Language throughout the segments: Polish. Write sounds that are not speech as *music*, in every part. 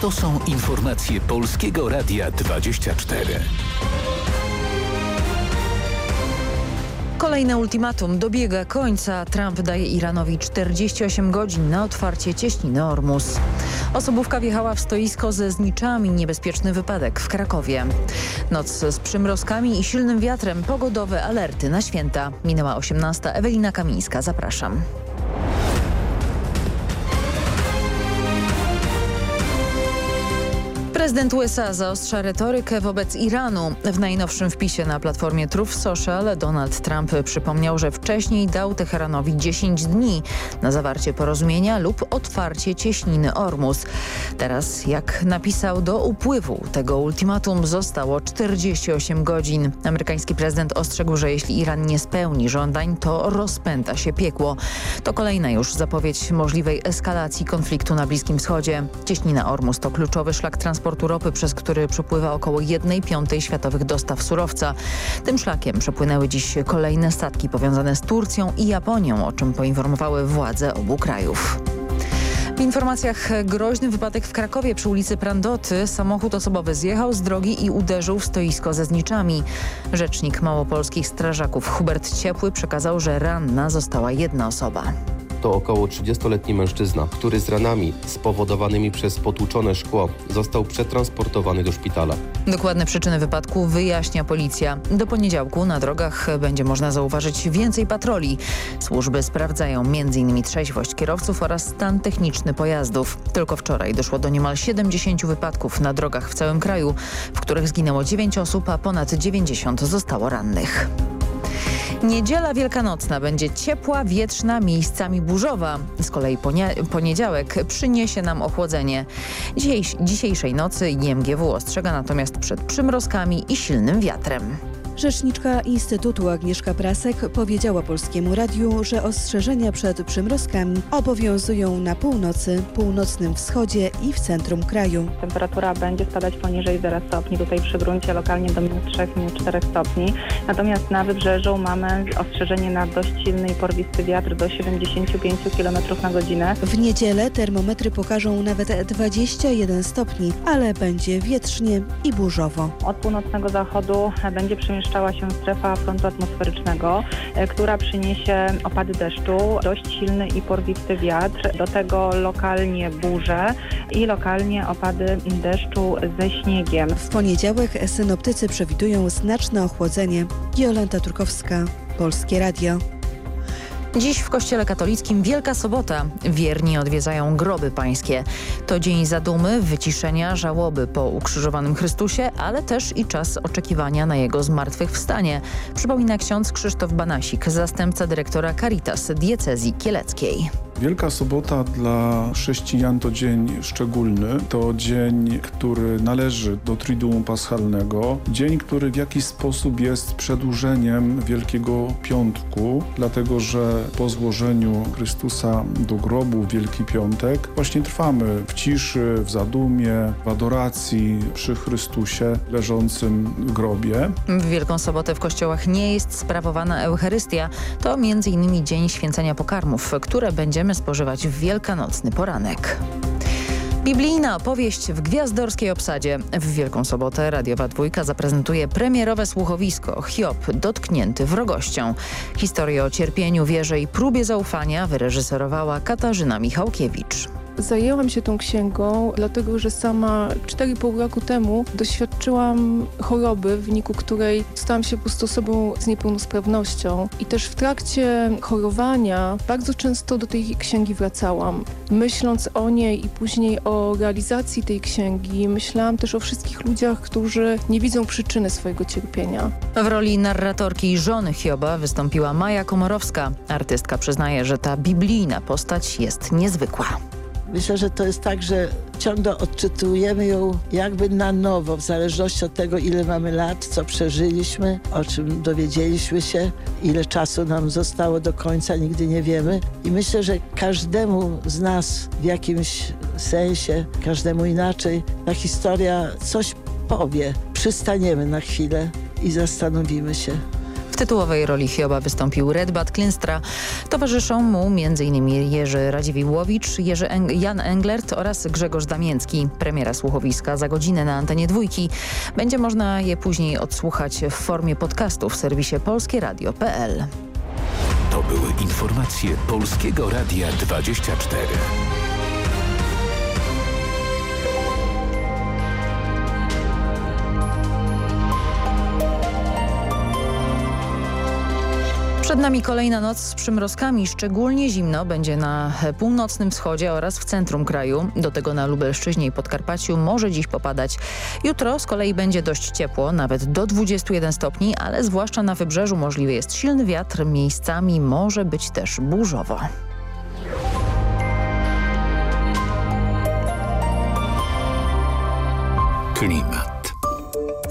To są informacje Polskiego Radia 24. Kolejne ultimatum dobiega końca. Trump daje Iranowi 48 godzin na otwarcie cieśniny Ormus. Osobówka wjechała w stoisko ze zniczami. Niebezpieczny wypadek w Krakowie. Noc z przymrozkami i silnym wiatrem. Pogodowe alerty na święta. Minęła 18. Ewelina Kamińska. Zapraszam. Prezydent USA zaostrza retorykę wobec Iranu. W najnowszym wpisie na platformie Truth Social Donald Trump przypomniał, że wcześniej dał Teheranowi 10 dni na zawarcie porozumienia lub otwarcie cieśniny Ormus. Teraz, jak napisał, do upływu tego ultimatum zostało 48 godzin. Amerykański prezydent ostrzegł, że jeśli Iran nie spełni żądań, to rozpęta się piekło. To kolejna już zapowiedź możliwej eskalacji konfliktu na Bliskim Wschodzie. Cieśnina Ormus to kluczowy szlak transportu transportu ropy, przez który przepływa około 1 piątej światowych dostaw surowca. Tym szlakiem przepłynęły dziś kolejne statki powiązane z Turcją i Japonią, o czym poinformowały władze obu krajów. W informacjach groźny wypadek w Krakowie przy ulicy Prandoty. Samochód osobowy zjechał z drogi i uderzył w stoisko ze zniczami. Rzecznik małopolskich strażaków Hubert Ciepły przekazał, że ranna została jedna osoba to około 30-letni mężczyzna, który z ranami spowodowanymi przez potłuczone szkło został przetransportowany do szpitala. Dokładne przyczyny wypadku wyjaśnia policja. Do poniedziałku na drogach będzie można zauważyć więcej patroli. Służby sprawdzają m.in. trzeźwość kierowców oraz stan techniczny pojazdów. Tylko wczoraj doszło do niemal 70 wypadków na drogach w całym kraju, w których zginęło 9 osób, a ponad 90 zostało rannych. Niedziela wielkanocna będzie ciepła, wietrzna, miejscami burzowa. Z kolei poniedziałek przyniesie nam ochłodzenie. Dzisiejsz dzisiejszej nocy IMGW ostrzega natomiast przed przymrozkami i silnym wiatrem. Rzeczniczka Instytutu Agnieszka Prasek powiedziała Polskiemu Radiu, że ostrzeżenia przed przymrozkami obowiązują na północy, północnym wschodzie i w centrum kraju. Temperatura będzie spadać poniżej 0 stopni, tutaj przy gruncie lokalnie do minus 3, minus 4 stopni. Natomiast na wybrzeżu mamy ostrzeżenie na dość silny i porwisty wiatr do 75 km na godzinę. W niedzielę termometry pokażą nawet 21 stopni, ale będzie wietrznie i burzowo. Od północnego zachodu będzie przemieszczać zamieszczała się strefa frontu atmosferycznego, e, która przyniesie opady deszczu, dość silny i porwisty wiatr, do tego lokalnie burze i lokalnie opady deszczu ze śniegiem. W poniedziałek synoptycy przewidują znaczne ochłodzenie. Jolenta Turkowska, Polskie Radio. Dziś w Kościele Katolickim Wielka Sobota. Wierni odwiedzają groby pańskie. To dzień zadumy, wyciszenia, żałoby po ukrzyżowanym Chrystusie, ale też i czas oczekiwania na Jego zmartwychwstanie. Przypomina ksiądz Krzysztof Banasik, zastępca dyrektora Caritas diecezji kieleckiej. Wielka Sobota dla chrześcijan to dzień szczególny. To dzień, który należy do Triduum Paschalnego. Dzień, który w jakiś sposób jest przedłużeniem Wielkiego Piątku, dlatego że po złożeniu Chrystusa do grobu Wielki Piątek właśnie trwamy w ciszy, w zadumie, w adoracji przy Chrystusie leżącym w grobie. W Wielką Sobotę w kościołach nie jest sprawowana Eucharystia. To m.in. dzień święcenia pokarmów, które będziemy spożywać w wielkanocny poranek. Biblijna opowieść w gwiazdorskiej obsadzie. W Wielką Sobotę Radiowa Dwójka zaprezentuje premierowe słuchowisko Hiob dotknięty wrogością. Historię o cierpieniu, wierze i próbie zaufania wyreżyserowała Katarzyna Michałkiewicz. Zajęłam się tą księgą, dlatego że sama 4,5 roku temu doświadczyłam choroby, w wyniku której stałam się po prostu osobą z niepełnosprawnością. I też w trakcie chorowania bardzo często do tej księgi wracałam. Myśląc o niej i później o realizacji tej księgi, myślałam też o wszystkich ludziach, którzy nie widzą przyczyny swojego cierpienia. W roli narratorki żony Hioba wystąpiła Maja Komorowska. Artystka przyznaje, że ta biblijna postać jest niezwykła. Myślę, że to jest tak, że ciągle odczytujemy ją jakby na nowo, w zależności od tego, ile mamy lat, co przeżyliśmy, o czym dowiedzieliśmy się, ile czasu nam zostało do końca, nigdy nie wiemy. I myślę, że każdemu z nas w jakimś sensie, każdemu inaczej, ta historia coś powie. Przystaniemy na chwilę i zastanowimy się tytułowej roli Hioba wystąpił Redbat Klinstra. Towarzyszą mu m.in. Jerzy Radziwiłłowicz, Jerzy Eng Jan Englert oraz Grzegorz Damięcki. Premiera słuchowiska za godzinę na antenie dwójki. Będzie można je później odsłuchać w formie podcastu w serwisie polskieradio.pl. To były informacje Polskiego Radia 24. Przed nami kolejna noc z przymrozkami. Szczególnie zimno będzie na północnym wschodzie oraz w centrum kraju. Do tego na Lubelszczyźnie i Podkarpaciu może dziś popadać. Jutro z kolei będzie dość ciepło, nawet do 21 stopni, ale zwłaszcza na wybrzeżu możliwy jest silny wiatr. Miejscami może być też burzowo. Klimat.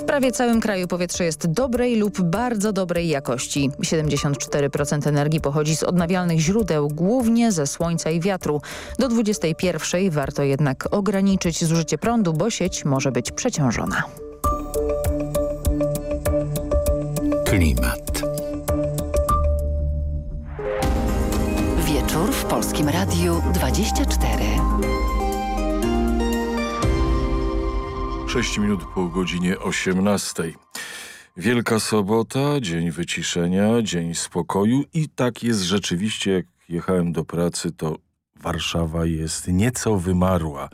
W prawie całym kraju powietrze jest dobrej lub bardzo dobrej jakości. 74% energii pochodzi z odnawialnych źródeł, głównie ze słońca i wiatru. Do 21 warto jednak ograniczyć zużycie prądu, bo sieć może być przeciążona. Klimat. Wieczór w Polskim Radiu 24. 6 minut po godzinie 18. Wielka sobota, dzień wyciszenia, dzień spokoju i tak jest rzeczywiście, jak jechałem do pracy, to Warszawa jest nieco wymarła.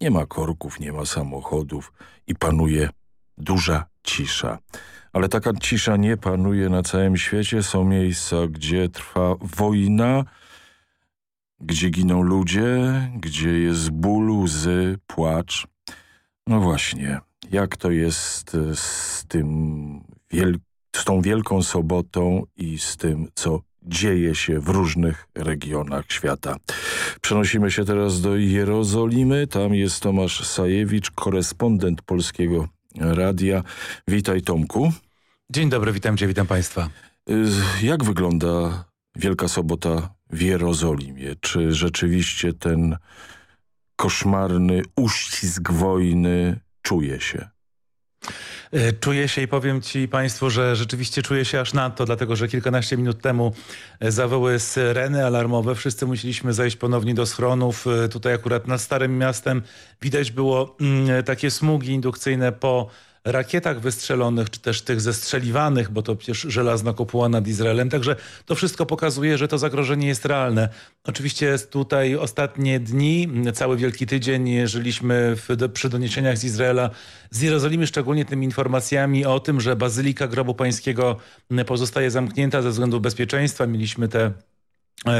Nie ma korków, nie ma samochodów i panuje duża cisza. Ale taka cisza nie panuje na całym świecie. Są miejsca, gdzie trwa wojna, gdzie giną ludzie, gdzie jest ból, łzy, płacz. No właśnie, jak to jest e, z tym z tą Wielką Sobotą i z tym, co dzieje się w różnych regionach świata. Przenosimy się teraz do Jerozolimy. Tam jest Tomasz Sajewicz, korespondent Polskiego Radia. Witaj Tomku. Dzień dobry, witam cię, witam państwa. Jak wygląda Wielka Sobota w Jerozolimie? Czy rzeczywiście ten koszmarny uścisk wojny czuje się? E, czuję się i powiem ci państwu, że rzeczywiście czuję się aż nadto, dlatego że kilkanaście minut temu e, zawoły syreny alarmowe. Wszyscy musieliśmy zejść ponownie do schronów. E, tutaj akurat nad Starym Miastem widać było mm, takie smugi indukcyjne po rakietach wystrzelonych, czy też tych zestrzeliwanych, bo to przecież żelazna kopuła nad Izraelem. Także to wszystko pokazuje, że to zagrożenie jest realne. Oczywiście tutaj ostatnie dni, cały Wielki Tydzień żyliśmy w, przy doniesieniach z Izraela, z Jerozolimy, szczególnie tymi informacjami o tym, że Bazylika Grobu Pańskiego pozostaje zamknięta ze względu bezpieczeństwa. Mieliśmy te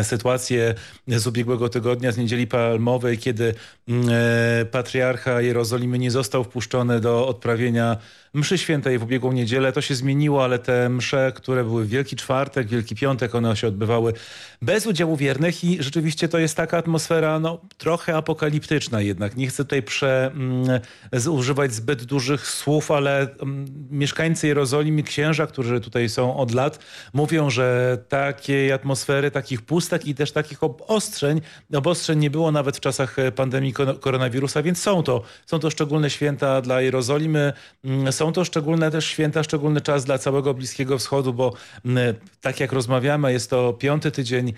sytuację z ubiegłego tygodnia, z Niedzieli Palmowej, kiedy mm, e, patriarcha Jerozolimy nie został wpuszczony do odprawienia mszy świętej w ubiegłą niedzielę. To się zmieniło, ale te msze, które były w Wielki Czwartek, Wielki Piątek, one się odbywały bez udziału wiernych i rzeczywiście to jest taka atmosfera no, trochę apokaliptyczna jednak. Nie chcę tutaj prze, mm, zbyt dużych słów, ale mm, mieszkańcy Jerozolimy, księża, którzy tutaj są od lat, mówią, że takiej atmosfery, takich pustek i też takich obostrzeń, obostrzeń nie było nawet w czasach pandemii koronawirusa, więc są to, są to szczególne święta dla Jerozolimy, mm, są to szczególne też święta, szczególny czas dla całego Bliskiego Wschodu, bo tak jak rozmawiamy, jest to piąty tydzień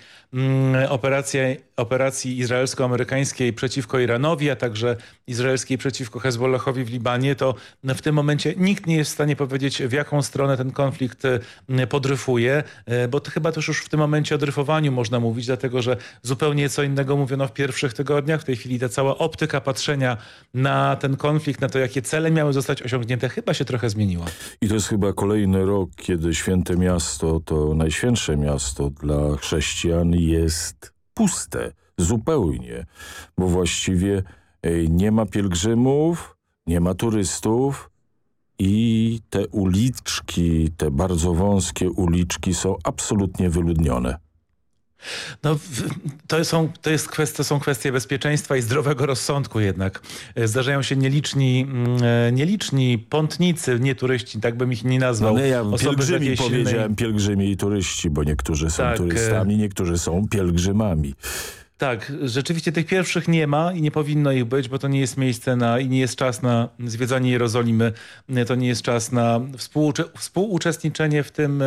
operacji, operacji izraelsko-amerykańskiej przeciwko Iranowi, a także izraelskiej przeciwko Hezbollahowi w Libanie, to w tym momencie nikt nie jest w stanie powiedzieć, w jaką stronę ten konflikt podryfuje, e, bo to chyba też już w tym momencie o dryfowaniu można mówić, dlatego że zupełnie co innego mówiono w pierwszych tygodniach. W tej chwili ta cała optyka patrzenia na ten konflikt, na to, jakie cele miały zostać osiągnięte, chyba się trochę zmieniła. I to jest chyba kolejny rok, kiedy święte miasto, to najświętsze miasto dla chrześcijan jest puste. Zupełnie. Bo właściwie nie ma pielgrzymów, nie ma turystów, i te uliczki, te bardzo wąskie uliczki są absolutnie wyludnione. No, to, są, to jest kwestia, są kwestie bezpieczeństwa i zdrowego rozsądku jednak. E, zdarzają się nieliczni, mm, e, nieliczni pątnicy, nie turyści, tak bym ich nie nazwał. No, ja pielgrzymi powiedziałem, pielgrzymi i turyści, bo niektórzy są tak, turystami, niektórzy są pielgrzymami. Tak, rzeczywiście tych pierwszych nie ma i nie powinno ich być, bo to nie jest miejsce na i nie jest czas na zwiedzanie Jerozolimy. To nie jest czas na współucze, współuczestniczenie w tym,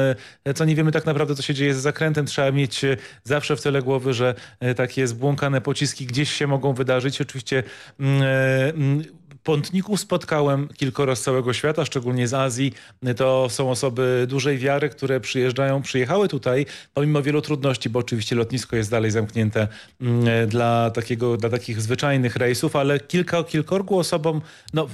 e, co nie wiemy tak naprawdę, co się dzieje z zakrętem. Trzeba mieć e, zawsze w tyle głowy, że e, takie zbłąkane pociski gdzieś się mogą wydarzyć. Oczywiście mm, pątników spotkałem kilkoro z całego świata, szczególnie z Azji. To są osoby dużej wiary, które przyjeżdżają, przyjechały tutaj pomimo wielu trudności, bo oczywiście lotnisko jest dalej zamknięte mm, dla, takiego, dla takich zwyczajnych rejsów, ale kilka, kilkorgu osobom no,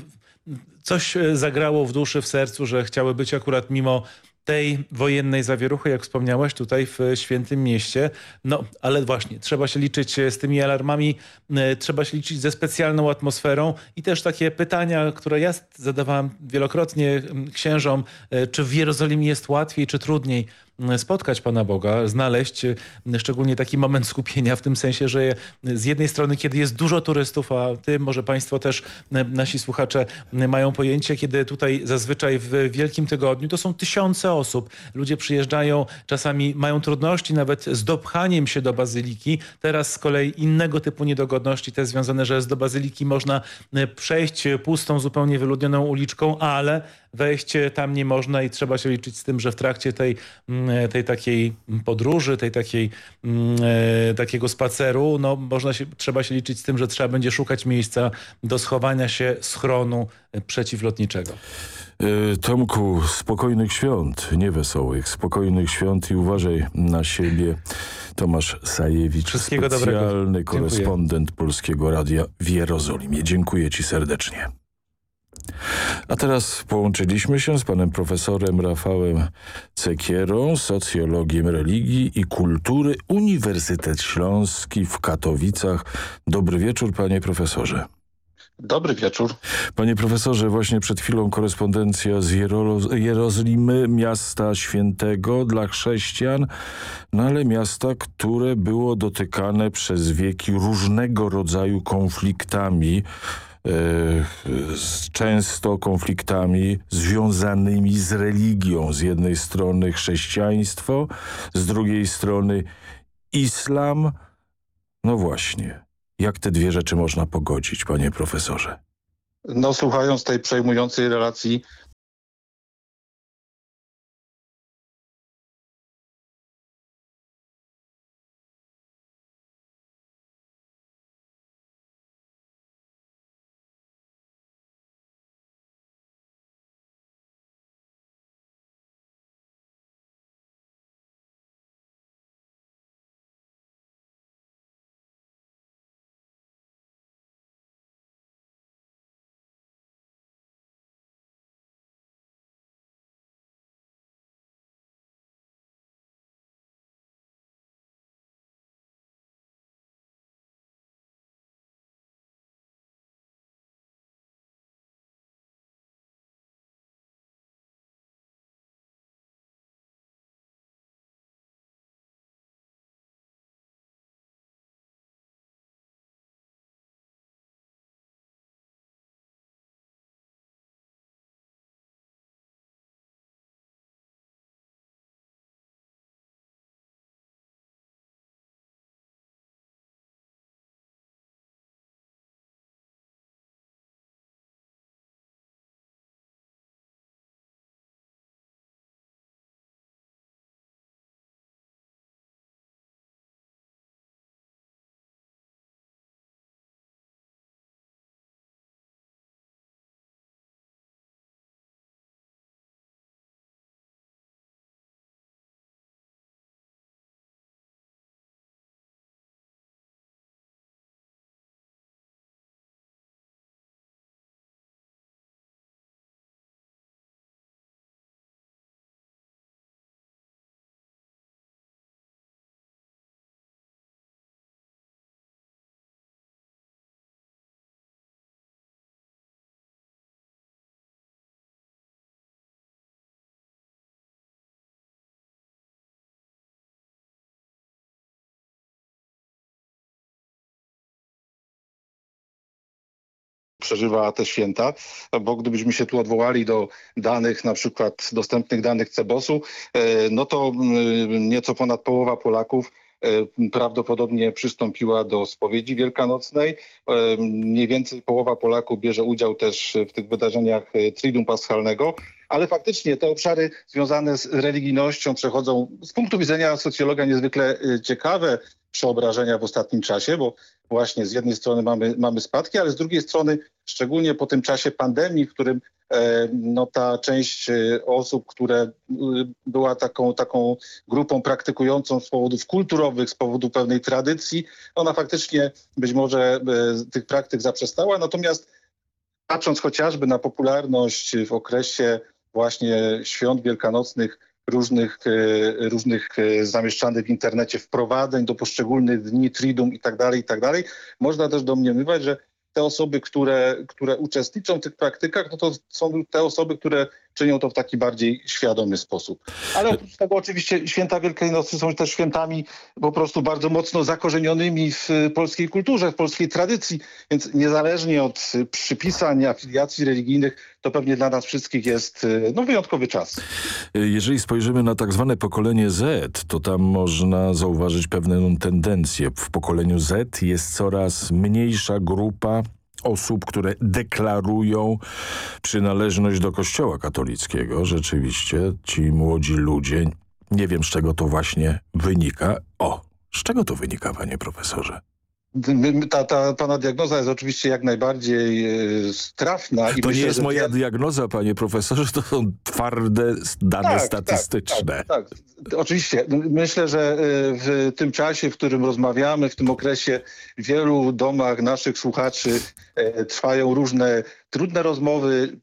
coś zagrało w duszy, w sercu, że chciały być akurat mimo tej wojennej zawieruchy, jak wspomniałeś, tutaj w Świętym Mieście. No, ale właśnie, trzeba się liczyć z tymi alarmami, e, trzeba się liczyć ze specjalną atmosferą i też takie pytania, które ja zadawałem wielokrotnie księżom, e, czy w Jerozolimie jest łatwiej, czy trudniej spotkać Pana Boga, znaleźć e, szczególnie taki moment skupienia w tym sensie, że z jednej strony, kiedy jest dużo turystów, a Ty, może Państwo też, e, nasi słuchacze mają pojęcie, kiedy tutaj zazwyczaj w Wielkim Tygodniu to są tysiące osób. Ludzie przyjeżdżają, czasami mają trudności nawet z dopchaniem się do Bazyliki. Teraz z kolei innego typu niedogodności, te związane, że z do Bazyliki można e, przejść pustą, zupełnie wyludnioną uliczką, ale wejść tam nie można i trzeba się liczyć z tym, że w trakcie tej, mm, tej takiej podróży, tej takiej, mm, e, takiego spaceru, no można się, trzeba się liczyć z tym, że trzeba będzie szukać miejsca do schowania się schronu przeciwlotniczego. E, Tomku, spokojnych świąt, nie wesołych, spokojnych świąt i uważaj na siebie. Tomasz Sajewicz, Wszystkiego specjalny dobrego. korespondent Polskiego Radia w Jerozolimie. Dziękuję Ci serdecznie. A teraz połączyliśmy się z panem profesorem Rafałem Cekierą, socjologiem religii i kultury Uniwersytet Śląski w Katowicach. Dobry wieczór panie profesorze. Dobry wieczór. Panie profesorze, właśnie przed chwilą korespondencja z Jerozolimy, miasta świętego dla chrześcijan, no ale miasta, które było dotykane przez wieki różnego rodzaju konfliktami, E, często konfliktami związanymi z religią. Z jednej strony chrześcijaństwo, z drugiej strony islam. No właśnie, jak te dwie rzeczy można pogodzić, panie profesorze? No słuchając tej przejmującej relacji przeżywa te święta, bo gdybyśmy się tu odwołali do danych, na przykład dostępnych danych Cebosu, e, no to mm, nieco ponad połowa Polaków prawdopodobnie przystąpiła do spowiedzi wielkanocnej. Mniej więcej połowa Polaków bierze udział też w tych wydarzeniach Triduum Paschalnego ale faktycznie te obszary związane z religijnością przechodzą z punktu widzenia socjologa niezwykle ciekawe przeobrażenia w ostatnim czasie, bo właśnie z jednej strony mamy, mamy spadki, ale z drugiej strony szczególnie po tym czasie pandemii, w którym e, no, ta część e, osób, które e, była taką, taką grupą praktykującą z powodów kulturowych, z powodu pewnej tradycji, ona faktycznie być może tych praktyk zaprzestała, natomiast patrząc chociażby na popularność w okresie właśnie świąt wielkanocnych różnych, różnych zamieszczanych w internecie wprowadzeń do poszczególnych dni, tridum i tak dalej, i tak. Można też domniemywać, że te osoby, które, które uczestniczą w tych praktykach, no to są te osoby, które czynią to w taki bardziej świadomy sposób. Ale oprócz tego oczywiście święta Wielkiej Nocy są też świętami po prostu bardzo mocno zakorzenionymi w polskiej kulturze, w polskiej tradycji, więc niezależnie od przypisań, afiliacji religijnych, to pewnie dla nas wszystkich jest no, wyjątkowy czas. Jeżeli spojrzymy na tak zwane pokolenie Z, to tam można zauważyć pewną tendencję. W pokoleniu Z jest coraz mniejsza grupa osób, które deklarują przynależność do kościoła katolickiego. Rzeczywiście ci młodzi ludzie, nie wiem z czego to właśnie wynika. O, z czego to wynika, panie profesorze? Ta, ta pana diagnoza jest oczywiście jak najbardziej e, trafna. I to myślę, nie jest moja diagnoza, panie profesorze, to są twarde dane tak, tak statystyczne. Tak, tak, tak, Oczywiście. Myślę, że e, w tym czasie, w którym rozmawiamy, w tym okresie w wielu domach naszych słuchaczy e, trwają różne trudne rozmowy,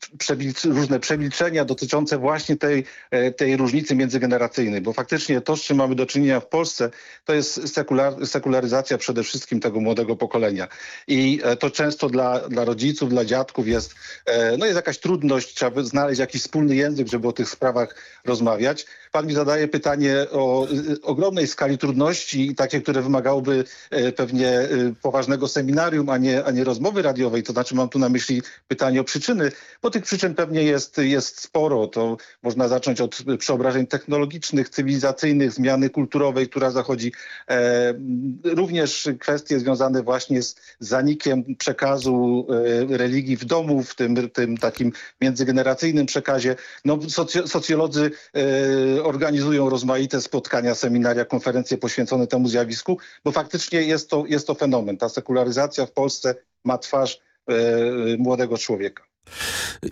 różne przemilczenia dotyczące właśnie tej, e, tej różnicy międzygeneracyjnej, bo faktycznie to, z czym mamy do czynienia w Polsce, to jest sekular, sekularyzacja przede wszystkim tego młodego pokolenia. I e, to często dla, dla rodziców, dla dziadków jest, e, no jest jakaś trudność, trzeba znaleźć jakiś wspólny język, żeby o tych sprawach rozmawiać. Pan mi zadaje pytanie o ogromnej skali trudności, takie, które wymagałoby pewnie poważnego seminarium, a nie, a nie rozmowy radiowej. To znaczy mam tu na myśli pytanie o przyczyny, bo tych przyczyn pewnie jest, jest sporo. To można zacząć od przeobrażeń technologicznych, cywilizacyjnych, zmiany kulturowej, która zachodzi. E, również kwestie związane właśnie z zanikiem przekazu e, religii w domu, w tym, tym takim międzygeneracyjnym przekazie. No, soc socjolodzy e, organizują rozmaite spotkania, seminaria, konferencje poświęcone temu zjawisku, bo faktycznie jest to, jest to fenomen. Ta sekularyzacja w Polsce ma twarz młodego człowieka.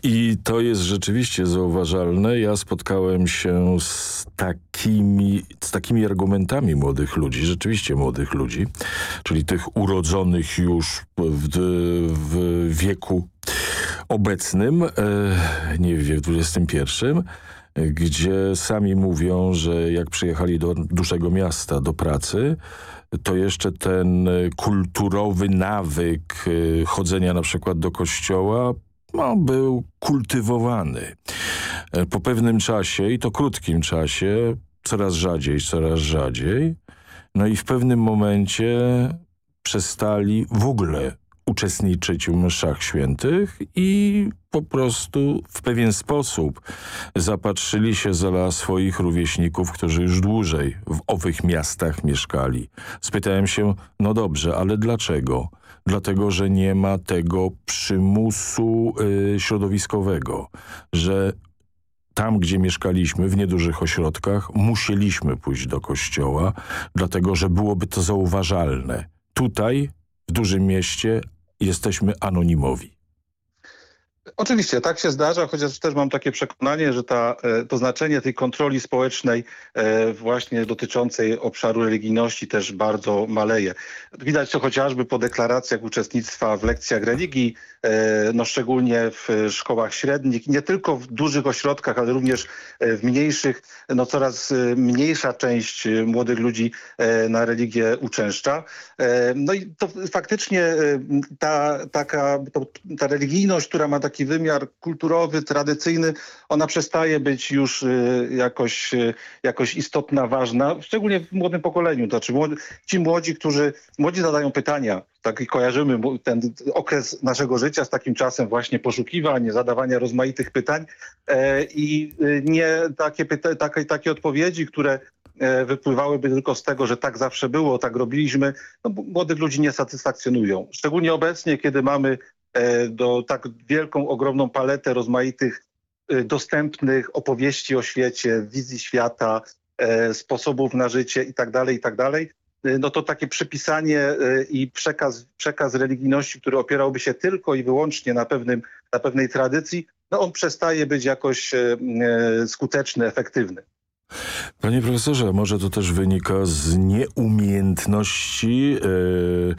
I to jest rzeczywiście zauważalne. Ja spotkałem się z takimi, z takimi argumentami młodych ludzi, rzeczywiście młodych ludzi, czyli tych urodzonych już w, w wieku obecnym, e, nie w wieku XXI, gdzie sami mówią, że jak przyjechali do dużego miasta, do pracy, to jeszcze ten e, kulturowy nawyk e, chodzenia na przykład do kościoła no, był kultywowany. E, po pewnym czasie, i to krótkim czasie, coraz rzadziej, coraz rzadziej, no i w pewnym momencie przestali w ogóle uczestniczyć w mszach świętych i po prostu w pewien sposób zapatrzyli się za swoich rówieśników, którzy już dłużej w owych miastach mieszkali. Spytałem się, no dobrze, ale dlaczego? Dlatego, że nie ma tego przymusu y, środowiskowego, że tam, gdzie mieszkaliśmy, w niedużych ośrodkach, musieliśmy pójść do kościoła, dlatego, że byłoby to zauważalne. Tutaj w dużym mieście jesteśmy anonimowi. Oczywiście, tak się zdarza, chociaż też mam takie przekonanie, że ta, e, to znaczenie tej kontroli społecznej e, właśnie dotyczącej obszaru religijności też bardzo maleje. Widać to chociażby po deklaracjach uczestnictwa w lekcjach religii, e, no szczególnie w szkołach średnich, nie tylko w dużych ośrodkach, ale również w mniejszych. No coraz mniejsza część młodych ludzi na religię uczęszcza. No i to faktycznie ta, taka, ta religijność, która ma taki wymiar kulturowy, tradycyjny, ona przestaje być już y, jakoś, y, jakoś istotna, ważna, szczególnie w młodym pokoleniu. To znaczy ci młodzi, którzy, młodzi zadają pytania, tak i kojarzymy ten okres naszego życia z takim czasem właśnie poszukiwań, zadawania rozmaitych pytań e, i y, nie takie, takie, takie odpowiedzi, które wypływałyby tylko z tego, że tak zawsze było, tak robiliśmy, no, młodych ludzi nie satysfakcjonują. Szczególnie obecnie, kiedy mamy do tak wielką, ogromną paletę rozmaitych dostępnych opowieści o świecie, wizji świata, sposobów na życie itd., tak itd., tak no to takie przypisanie i przekaz, przekaz religijności, który opierałby się tylko i wyłącznie na, pewnym, na pewnej tradycji, no on przestaje być jakoś e, e, skuteczny, efektywny. Panie profesorze, może to też wynika z nieumiejętności yy,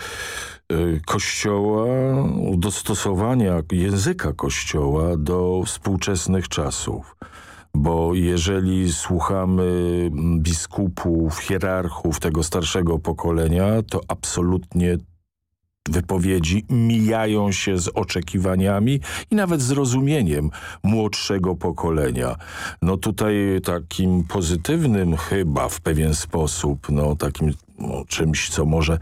Kościoła, dostosowania języka Kościoła do współczesnych czasów. Bo jeżeli słuchamy biskupów, hierarchów tego starszego pokolenia, to absolutnie wypowiedzi mijają się z oczekiwaniami i nawet zrozumieniem młodszego pokolenia. No tutaj takim pozytywnym chyba w pewien sposób, no takim no, czymś, co może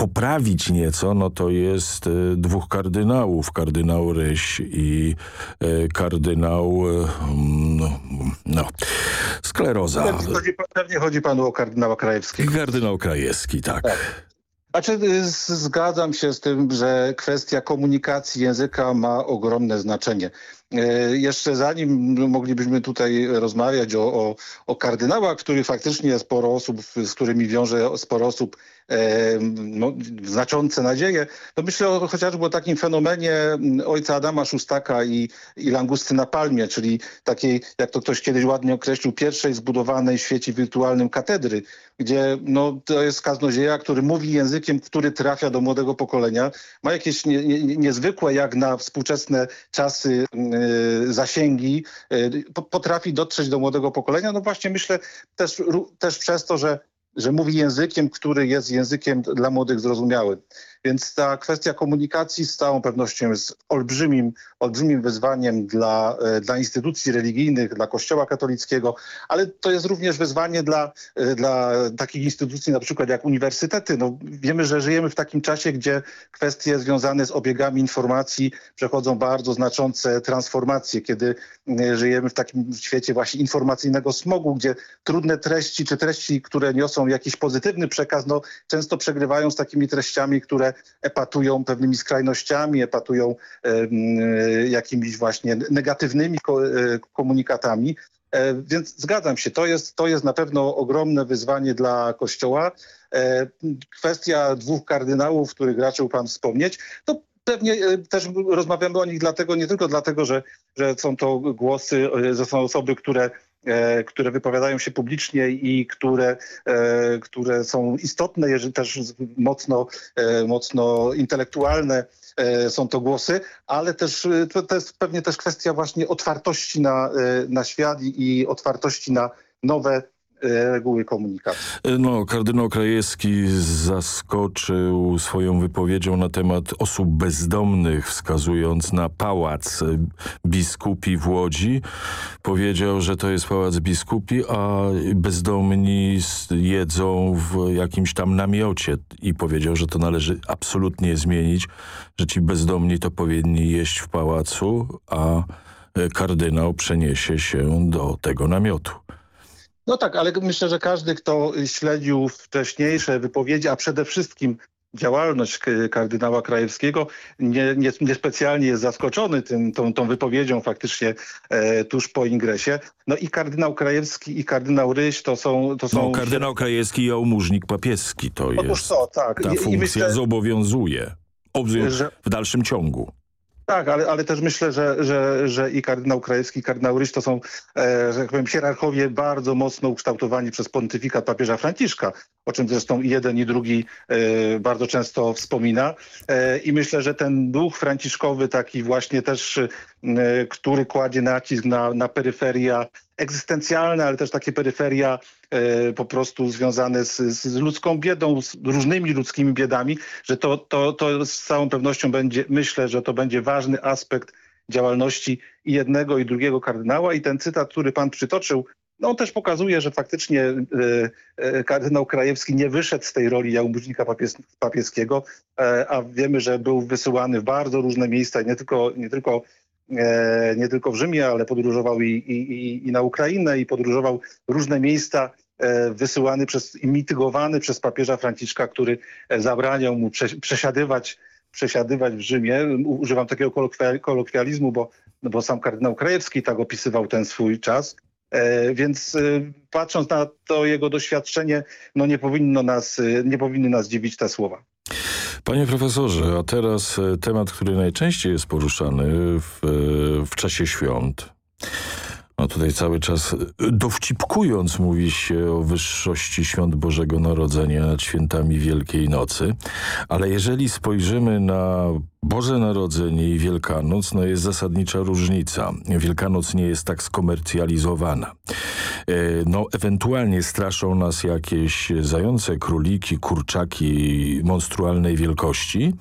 poprawić nieco, no to jest y, dwóch kardynałów, kardynał Ryś i y, kardynał y, no, no, skleroza. Pewnie chodzi, pewnie chodzi panu o kardynała Krajewskiego. Kardynał Krajewski, tak. tak. Znaczy, zgadzam się z tym, że kwestia komunikacji języka ma ogromne znaczenie. E, jeszcze zanim moglibyśmy tutaj rozmawiać o, o, o kardynałach, których faktycznie sporo osób, z którymi wiąże sporo osób no, znaczące nadzieje, to myślę o, chociażby o takim fenomenie ojca Adama Szustaka i, i langusty na palmie, czyli takiej, jak to ktoś kiedyś ładnie określił, pierwszej zbudowanej w świecie wirtualnym katedry, gdzie no, to jest kaznodzieja, który mówi językiem, który trafia do młodego pokolenia, ma jakieś nie, nie, niezwykłe jak na współczesne czasy yy, zasięgi, yy, potrafi dotrzeć do młodego pokolenia. No właśnie myślę też, też przez to, że że mówi językiem, który jest językiem dla młodych zrozumiałym. Więc ta kwestia komunikacji z całą pewnością jest olbrzymim, olbrzymim wyzwaniem dla, e, dla instytucji religijnych, dla Kościoła katolickiego, ale to jest również wyzwanie dla, e, dla takich instytucji na przykład jak uniwersytety. No, wiemy, że żyjemy w takim czasie, gdzie kwestie związane z obiegami informacji przechodzą bardzo znaczące transformacje, kiedy e, żyjemy w takim świecie właśnie informacyjnego smogu, gdzie trudne treści czy treści, które niosą jakiś pozytywny przekaz, no, często przegrywają z takimi treściami, które epatują pewnymi skrajnościami, epatują jakimiś właśnie negatywnymi e, komunikatami. E, więc zgadzam się, to jest, to jest na pewno ogromne wyzwanie dla Kościoła. E, kwestia dwóch kardynałów, których raczył pan wspomnieć, to pewnie też rozmawiamy o nich dlatego, nie tylko dlatego, że, że są to głosy, że są osoby, które E, które wypowiadają się publicznie i które, e, które są istotne, jeżeli też mocno, e, mocno intelektualne są to głosy, ale też to, jest pewnie też kwestia właśnie otwartości na, na świat i otwartości na nowe E, reguły komunikacji. E, no, kardynał Krajewski zaskoczył swoją wypowiedzią na temat osób bezdomnych, wskazując na pałac biskupi w Łodzi. Powiedział, że to jest pałac biskupi, a bezdomni jedzą w jakimś tam namiocie i powiedział, że to należy absolutnie zmienić, że ci bezdomni to powinni jeść w pałacu, a e, kardynał przeniesie się do tego namiotu. No tak, ale myślę, że każdy, kto śledził wcześniejsze wypowiedzi, a przede wszystkim działalność kardynała Krajewskiego nie, nie, niespecjalnie jest zaskoczony tym, tą, tą wypowiedzią faktycznie e, tuż po ingresie. No i kardynał Krajewski i kardynał Ryś to są... To są no, kardynał Krajewski i jałmużnik papieski to Otóż jest. To, tak. Ta I, funkcja i myślę, zobowiązuje w dalszym ciągu. Tak, ale, ale też myślę, że, że, że i kardynał Krajewski, i kardynał Ryś to są, e, że tak powiem, hierarchowie bardzo mocno ukształtowani przez pontyfikat papieża Franciszka, o czym zresztą jeden i drugi e, bardzo często wspomina. E, I myślę, że ten duch franciszkowy taki właśnie też, e, który kładzie nacisk na, na peryferia egzystencjalne, ale też takie peryferia po prostu związane z, z, ludzką biedą, z różnymi ludzkimi biedami, że to, to, to z całą pewnością będzie, myślę, że to będzie ważny aspekt działalności i jednego i drugiego kardynała. I ten cytat, który pan przytoczył, no on też pokazuje, że faktycznie e, e, kardynał Krajewski nie wyszedł z tej roli jałmużnika papies papieskiego, e, a wiemy, że był wysyłany w bardzo różne miejsca, nie tylko, nie tylko E, nie tylko w Rzymie, ale podróżował i, i, i na Ukrainę i podróżował różne miejsca wysyłany przez, imitygowany przez papieża Franciszka, który zabraniał mu przesiadywać przesiadywać w Rzymie. Używam takiego kolokwializmu, bo, no bo sam kardynał Krajewski tak opisywał ten swój czas. E, więc e, patrząc na to jego doświadczenie, no nie, powinno nas, e, nie powinny nas dziwić te słowa. Panie profesorze, a teraz temat, który najczęściej jest poruszany w, w czasie świąt. No tutaj cały czas dowcipkując mówi się o wyższości świąt Bożego Narodzenia nad świętami Wielkiej Nocy, ale jeżeli spojrzymy na Boże Narodzenie i Wielkanoc, no jest zasadnicza różnica. Wielkanoc nie jest tak skomercjalizowana. E, no ewentualnie straszą nas jakieś zające, króliki, kurczaki monstrualnej wielkości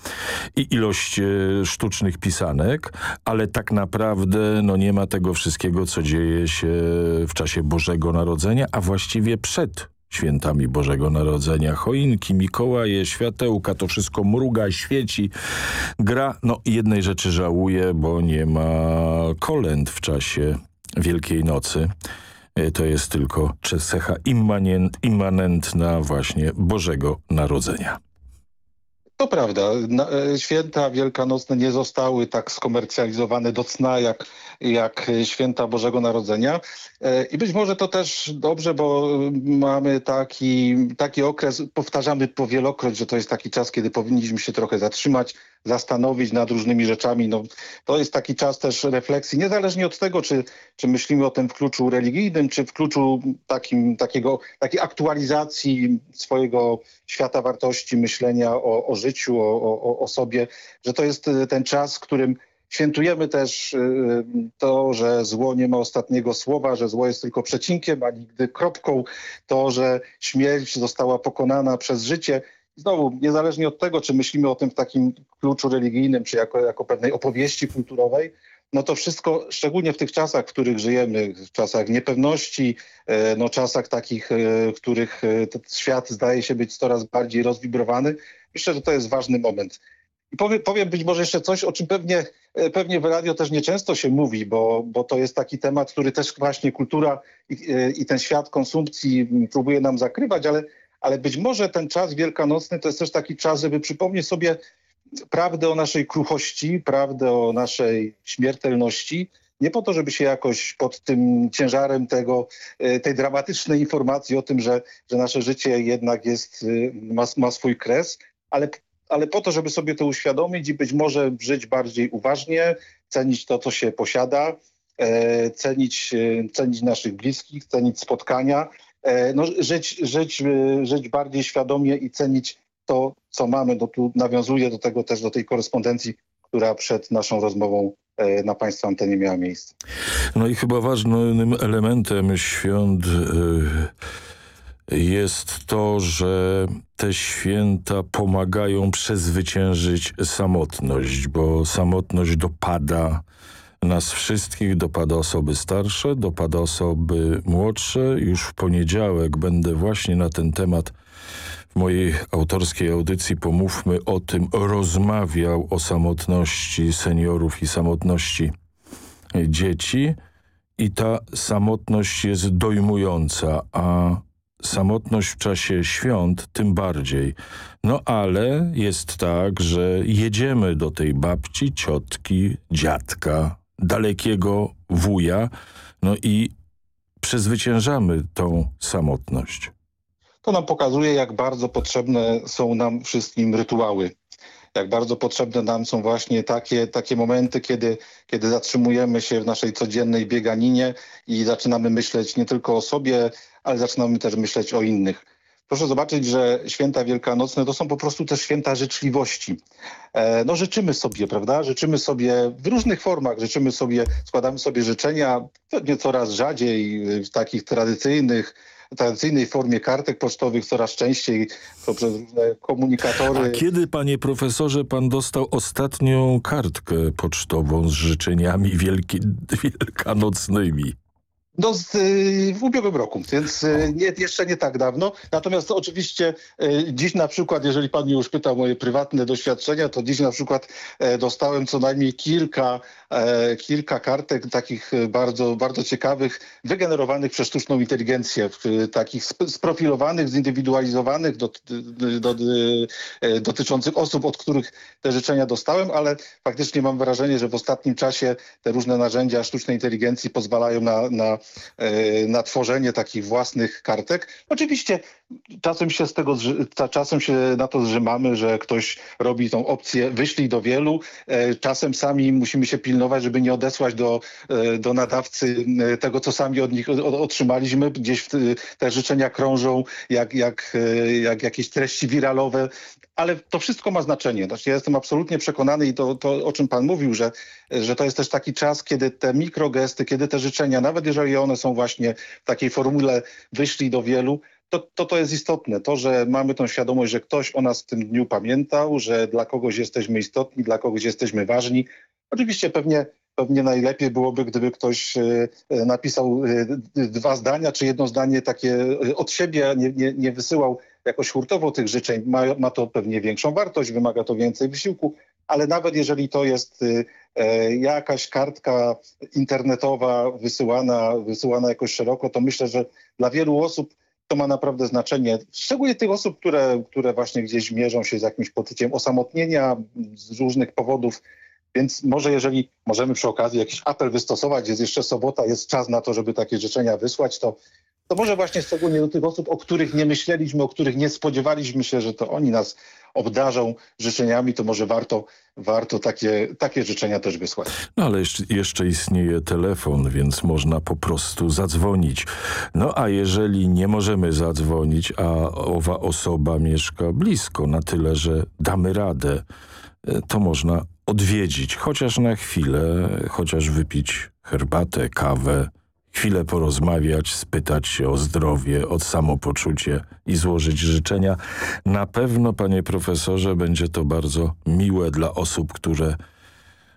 i ilość e, sztucznych pisanek, ale tak naprawdę no nie ma tego wszystkiego, co dzieje się w czasie Bożego Narodzenia, a właściwie przed świętami Bożego Narodzenia. Choinki, Mikołaje, światełka, to wszystko mruga, świeci, gra. No jednej rzeczy żałuję, bo nie ma kolęd w czasie Wielkiej Nocy. E, to jest tylko cecha immanentna właśnie Bożego Narodzenia. To prawda. E, święta wielkanocne nie zostały tak skomercjalizowane do cna jak, jak święta Bożego Narodzenia. E, I być może to też dobrze, bo mamy taki, taki okres, powtarzamy powielokroć, że to jest taki czas, kiedy powinniśmy się trochę zatrzymać, zastanowić nad różnymi rzeczami. No, to jest taki czas też refleksji, niezależnie od tego, czy, czy myślimy o tym w kluczu religijnym, czy w kluczu takim, takiego, takiej aktualizacji swojego świata wartości, myślenia o, o życiu, o, o, o sobie, że to jest ten czas, w którym Świętujemy też y, to, że zło nie ma ostatniego słowa, że zło jest tylko przecinkiem, a nigdy kropką. To, że śmierć została pokonana przez życie. Znowu, niezależnie od tego, czy myślimy o tym w takim kluczu religijnym, czy jako, jako pewnej opowieści kulturowej, no to wszystko, szczególnie w tych czasach, w których żyjemy, w czasach niepewności, e, no czasach takich, e, w których świat zdaje się być coraz bardziej rozwibrowany, myślę, że to jest ważny moment. I powiem, powiem być może jeszcze coś, o czym pewnie, e, pewnie w radio też nieczęsto się mówi, bo, bo to jest taki temat, który też właśnie kultura i, e, i ten świat konsumpcji próbuje nam zakrywać, ale, ale być może ten czas wielkanocny to jest też taki czas, żeby przypomnieć sobie prawdę o naszej kruchości, prawdę o naszej śmiertelności, nie po to, żeby się jakoś pod tym ciężarem tego, e, tej dramatycznej informacji o tym, że, że nasze życie jednak jest, ma, ma swój kres, ale ale po to, żeby sobie to uświadomić i być może żyć bardziej uważnie, cenić to, co się posiada, e, cenić, e, cenić naszych bliskich, cenić spotkania, e, no, żyć, żyć, e, żyć bardziej świadomie i cenić to, co mamy. No, tu nawiązuję do tego też, do tej korespondencji, która przed naszą rozmową e, na Państwa antenie miała miejsce. No i chyba ważnym elementem świąt e, jest to, że te święta pomagają przezwyciężyć samotność, bo samotność dopada nas wszystkich, dopada osoby starsze, dopada osoby młodsze. Już w poniedziałek będę właśnie na ten temat w mojej autorskiej audycji Pomówmy o tym rozmawiał o samotności seniorów i samotności dzieci i ta samotność jest dojmująca, a samotność w czasie świąt tym bardziej. No ale jest tak, że jedziemy do tej babci, ciotki, dziadka, dalekiego wuja, no i przezwyciężamy tą samotność. To nam pokazuje, jak bardzo potrzebne są nam wszystkim rytuały. Jak bardzo potrzebne nam są właśnie takie, takie momenty, kiedy, kiedy zatrzymujemy się w naszej codziennej bieganinie i zaczynamy myśleć nie tylko o sobie, ale zaczynamy też myśleć o innych. Proszę zobaczyć, że święta wielkanocne to są po prostu też święta życzliwości. E, no życzymy sobie, prawda? Życzymy sobie w różnych formach, życzymy sobie, składamy sobie życzenia, pewnie coraz rzadziej w takich tradycyjnych, tradycyjnej formie kartek pocztowych coraz częściej poprzez różne komunikatory. A kiedy, panie profesorze, pan dostał ostatnią kartkę pocztową z życzeniami wielki, *laughs* wielkanocnymi? No z, w ubiegłym roku, więc nie, jeszcze nie tak dawno. Natomiast oczywiście dziś na przykład, jeżeli pan mnie już pytał o moje prywatne doświadczenia, to dziś na przykład dostałem co najmniej kilka, kilka kartek takich bardzo, bardzo ciekawych, wygenerowanych przez sztuczną inteligencję, takich sprofilowanych, zindywidualizowanych, do, do, do, dotyczących osób, od których te życzenia dostałem, ale faktycznie mam wrażenie, że w ostatnim czasie te różne narzędzia sztucznej inteligencji pozwalają na, na, e, na tworzenie takich własnych kartek. Oczywiście czasem się z tego, czasem się na to zrzymamy, że ktoś robi tą opcję wyślij do wielu. E, czasem sami musimy się pilnować, żeby nie odesłać do, e, do nadawcy tego, co sami od nich otrzymaliśmy. Gdzieś te życzenia krążą jak, jak, jak jakieś treści wiralowe ale to wszystko ma znaczenie. Znaczy, ja jestem absolutnie przekonany i to, to, o czym pan mówił, że, że to jest też taki czas, kiedy te mikrogesty, kiedy te życzenia, nawet jeżeli one są właśnie w takiej formule wyszli do wielu, to, to, to jest istotne. To, że mamy tą świadomość, że ktoś o nas w tym dniu pamiętał, że dla kogoś jesteśmy istotni, dla kogoś jesteśmy ważni. Oczywiście pewnie pewnie najlepiej byłoby, gdyby ktoś e, napisał e, dwa zdania, czy jedno zdanie takie od siebie, nie, nie, nie wysyłał jakoś hurtowo tych życzeń. Ma, ma to pewnie większą wartość, wymaga to więcej wysiłku, ale nawet jeżeli to jest y, e, jakaś kartka internetowa wysyłana, wysyłana jakoś szeroko, to myślę, że dla wielu osób to ma naprawdę znaczenie. Szczególnie tych osób, które, które właśnie gdzieś mierzą się z jakimś poczuciem osamotnienia z różnych powodów. Więc może jeżeli możemy przy okazji jakiś apel wystosować, jest jeszcze sobota, jest czas na to, żeby takie życzenia wysłać, to to może właśnie szczególnie do tych osób, o których nie myśleliśmy, o których nie spodziewaliśmy się, że to oni nas obdarzą życzeniami, to może warto, warto takie, takie życzenia też wysłać. No ale jeszcze, jeszcze istnieje telefon, więc można po prostu zadzwonić. No a jeżeli nie możemy zadzwonić, a owa osoba mieszka blisko na tyle, że damy radę, e, to można odwiedzić, chociaż na chwilę, chociaż wypić herbatę, kawę, chwilę porozmawiać, spytać się o zdrowie, o samopoczucie i złożyć życzenia. Na pewno, panie profesorze, będzie to bardzo miłe dla osób, które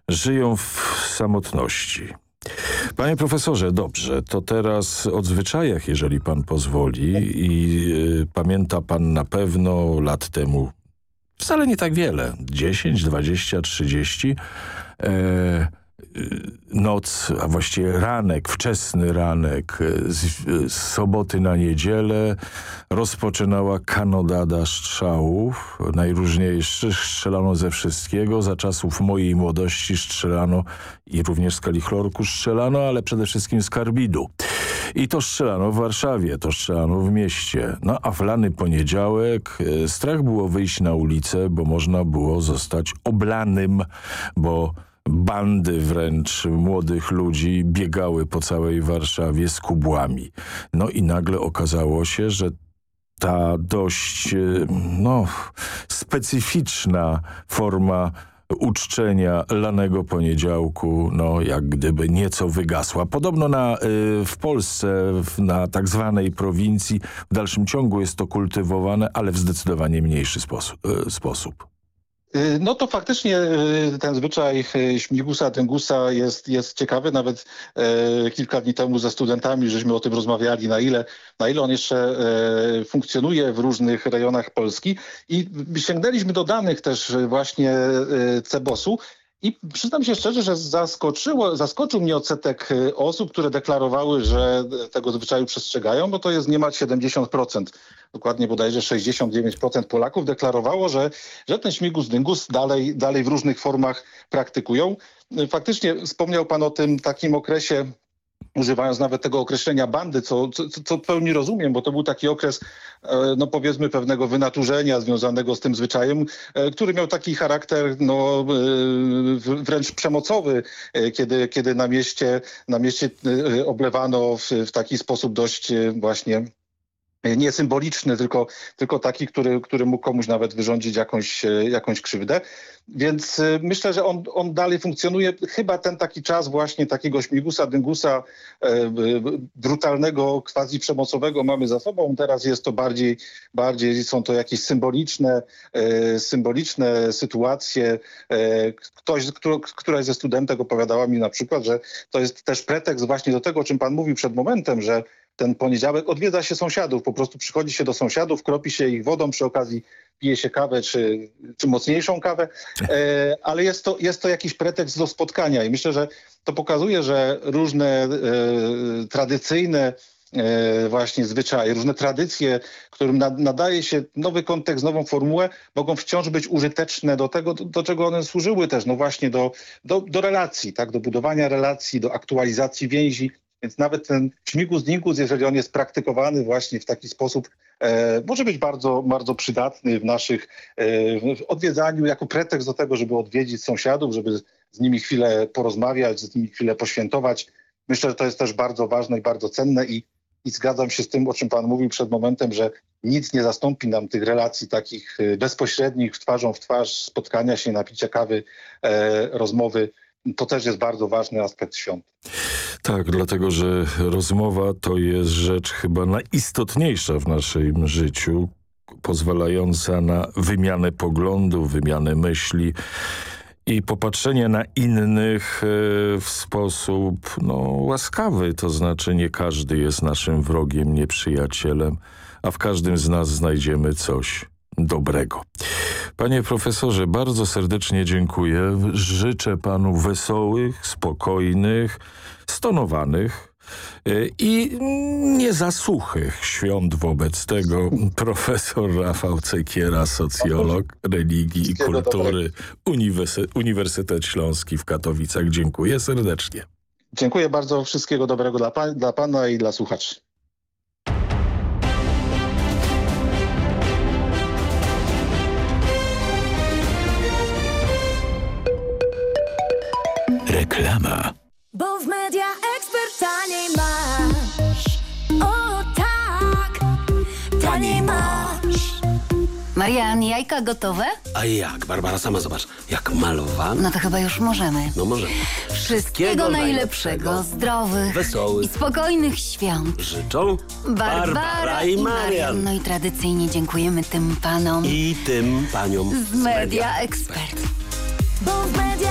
żyją w samotności. Panie profesorze, dobrze, to teraz o zwyczajach, jeżeli pan pozwoli i y, pamięta pan na pewno lat temu wcale nie tak wiele, 10, 20, 30, e, noc, a właściwie ranek, wczesny ranek z, z, soboty na niedzielę rozpoczynała kanodada strzałów, najróżniejszych, strzelano ze wszystkiego, za czasów mojej młodości strzelano i również z kalichlorku strzelano, ale przede wszystkim z karbidu. I to strzelano w Warszawie, to strzelano w mieście. No a w lany poniedziałek strach było wyjść na ulicę, bo można było zostać oblanym, bo bandy wręcz młodych ludzi biegały po całej Warszawie z kubłami. No i nagle okazało się, że ta dość no, specyficzna forma uczczenia lanego poniedziałku, no jak gdyby nieco wygasła. Podobno na, y, w Polsce, na tak zwanej prowincji w dalszym ciągu jest to kultywowane, ale w zdecydowanie mniejszy sposób. Y, sposób. Y, no to faktycznie y, ten zwyczaj y, śmigusa, tyngusa jest, jest ciekawy. Nawet kilka dni temu ze studentami żeśmy o tym rozmawiali, na ile, na ile on jeszcze funkcjonuje w różnych rejonach Polski. I sięgnęliśmy do danych też właśnie Cebosu i przyznam się szczerze, że zaskoczyło, zaskoczył mnie odsetek osób, które deklarowały, że tego zwyczaju przestrzegają, bo to jest niemal 70% dokładnie bodajże 69% Polaków deklarowało, że, że ten śmigus dyngus dalej, dalej w różnych formach praktykują. Faktycznie wspomniał pan o tym takim okresie używając nawet tego określenia bandy, co, co, co pełni rozumiem, bo to był taki okres, e, no powiedzmy, pewnego wynaturzenia związanego z tym zwyczajem, e, który miał taki charakter no, e, wręcz przemocowy, kiedy, kiedy na mieście, na mieście oblewano w, w taki sposób dość właśnie nie symboliczny, tylko, tylko taki, który, który mógł komuś nawet wyrządzić jakąś, jakąś krzywdę. Więc y, myślę, że on, on dalej funkcjonuje. Chyba ten taki czas właśnie takiego śmigusa, dyngusa, e, brutalnego, quasi przemocowego mamy za sobą. Teraz jest to bardziej, bardziej są to jakieś symboliczne, e, symboliczne sytuacje. E, ktoś, kto, któraś ze studentek opowiadała mi na przykład, że to jest też pretekst właśnie do tego, o czym pan mówił przed momentem, że ten poniedziałek odwiedza się sąsiadów, po prostu przychodzi się do sąsiadów, kropi się ich wodą, przy okazji pije się kawę czy, czy mocniejszą kawę, e, ale jest to, jest to jakiś pretekst do spotkania i myślę, że to pokazuje, że różne e, tradycyjne e, właśnie zwyczaje, różne tradycje, którym nadaje się nowy kontekst, nową formułę, mogą wciąż być użyteczne do tego, do, do czego one służyły też, no właśnie do, do, do relacji, tak, do budowania relacji, do aktualizacji więzi, więc nawet ten śmigus dingus, jeżeli on jest praktykowany właśnie w taki sposób, e, może być bardzo, bardzo przydatny w naszych e, w odwiedzaniu jako pretekst do tego, żeby odwiedzić sąsiadów, żeby z nimi chwilę porozmawiać, z nimi chwilę poświętować. Myślę, że to jest też bardzo ważne i bardzo cenne i, i zgadzam się z tym, o czym pan mówił przed momentem, że nic nie zastąpi nam tych relacji takich e, bezpośrednich, twarzą w twarz, spotkania się, napicia kawy, e, rozmowy to też jest bardzo ważny aspekt świąt. Tak, dlatego że rozmowa to jest rzecz chyba najistotniejsza w naszym życiu, pozwalająca na wymianę poglądów, wymianę myśli i popatrzenie na innych e, w sposób no, łaskawy, to znaczy nie każdy jest naszym wrogiem, nieprzyjacielem, a w każdym z nas znajdziemy coś dobrego. Panie profesorze, bardzo serdecznie dziękuję. Życzę panu wesołych, spokojnych, stonowanych e, i niezasuchych świąt wobec tego. Profesor Rafał Cekiera, socjolog religii i kultury, Uniwersytet Śląski w Katowicach. Dziękuję serdecznie. Dziękuję bardzo. Wszystkiego dobrego dla, pa dla pana i dla słuchaczy. Reklama. Bo w media ekspert taniej masz. O tak, taniej masz. Marian, jajka gotowe? A jak? Barbara, sama zobacz. Jak malowane. No to chyba już możemy. No możemy. Wszystkiego, Wszystkiego najlepszego, najlepszego, zdrowych wesołych i spokojnych świąt. Życzą Barbara, Barbara i, i Marian. No i tradycyjnie dziękujemy tym panom. I tym paniom z Media, Media Expert. Bo w Media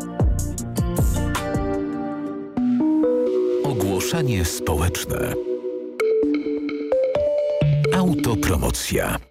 Ogłoszenie społeczne. Autopromocja.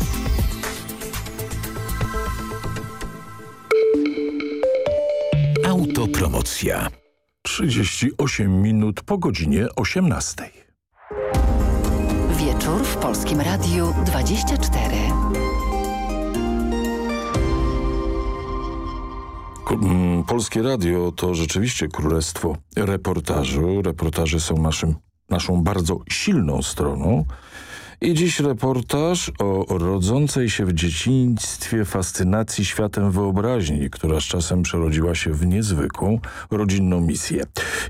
Autopromocja. 38 minut po godzinie 18. Wieczór w Polskim Radiu 24. Mm, Polskie Radio to rzeczywiście królestwo reportażu. Reportaże są naszym, naszą bardzo silną stroną. I dziś reportaż o rodzącej się w dzieciństwie fascynacji światem wyobraźni, która z czasem przerodziła się w niezwykłą rodzinną misję.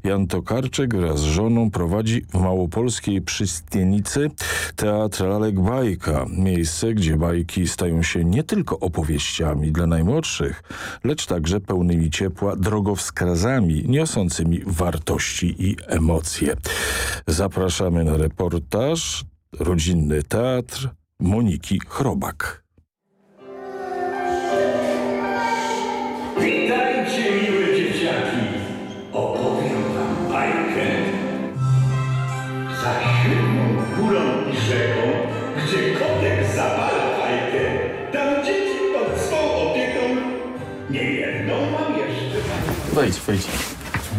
Jan Tokarczyk wraz z żoną prowadzi w małopolskiej Przystienicy teatr Lalek Bajka. Miejsce, gdzie bajki stają się nie tylko opowieściami dla najmłodszych, lecz także pełnymi ciepła drogowskazami niosącymi wartości i emocje. Zapraszamy na reportaż rodzinny teatr Moniki Chrobak. Witajcie, miłe dzieciaki! Opowiem wam bajkę. Za siódmą górą i rzeką, gdzie kotek zapala fajkę, tam dzieci pod swą opieką. Niejedną mam jeszcze. Wejdź, wejdź.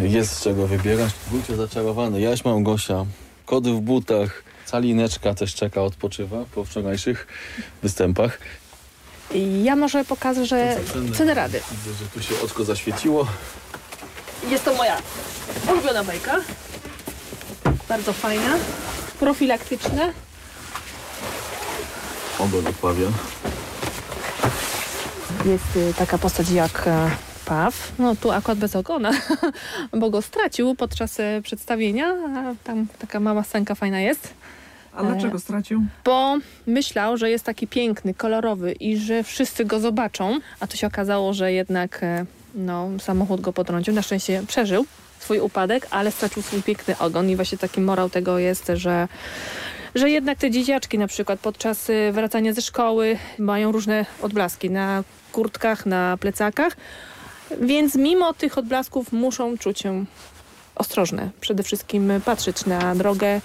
Jest z czego wybierać. Wujcio zaczarowany, Jaś Małgosia, kody w butach, Calineczka też czeka, odpoczywa po wczorajszych występach. Ja może pokażę, że da rady. Widzę, że tu się oczko zaświeciło. Jest to moja ulubiona bajka. Bardzo fajna. Profilaktyczna. Ogon opławia. Jest y, taka postać jak e, Paw. No tu akurat bez ogona, *laughs* bo go stracił podczas e, przedstawienia. A tam taka mała scenka fajna jest. A dlaczego stracił? Bo myślał, że jest taki piękny, kolorowy i że wszyscy go zobaczą, a tu się okazało, że jednak e, no, samochód go potrącił. Na szczęście przeżył swój upadek, ale stracił swój piękny ogon i właśnie taki morał tego jest, że że jednak te dzieciaczki na przykład podczas wracania ze szkoły mają różne odblaski na kurtkach, na plecakach, więc mimo tych odblasków muszą czuć się ostrożne. Przede wszystkim patrzeć na drogę.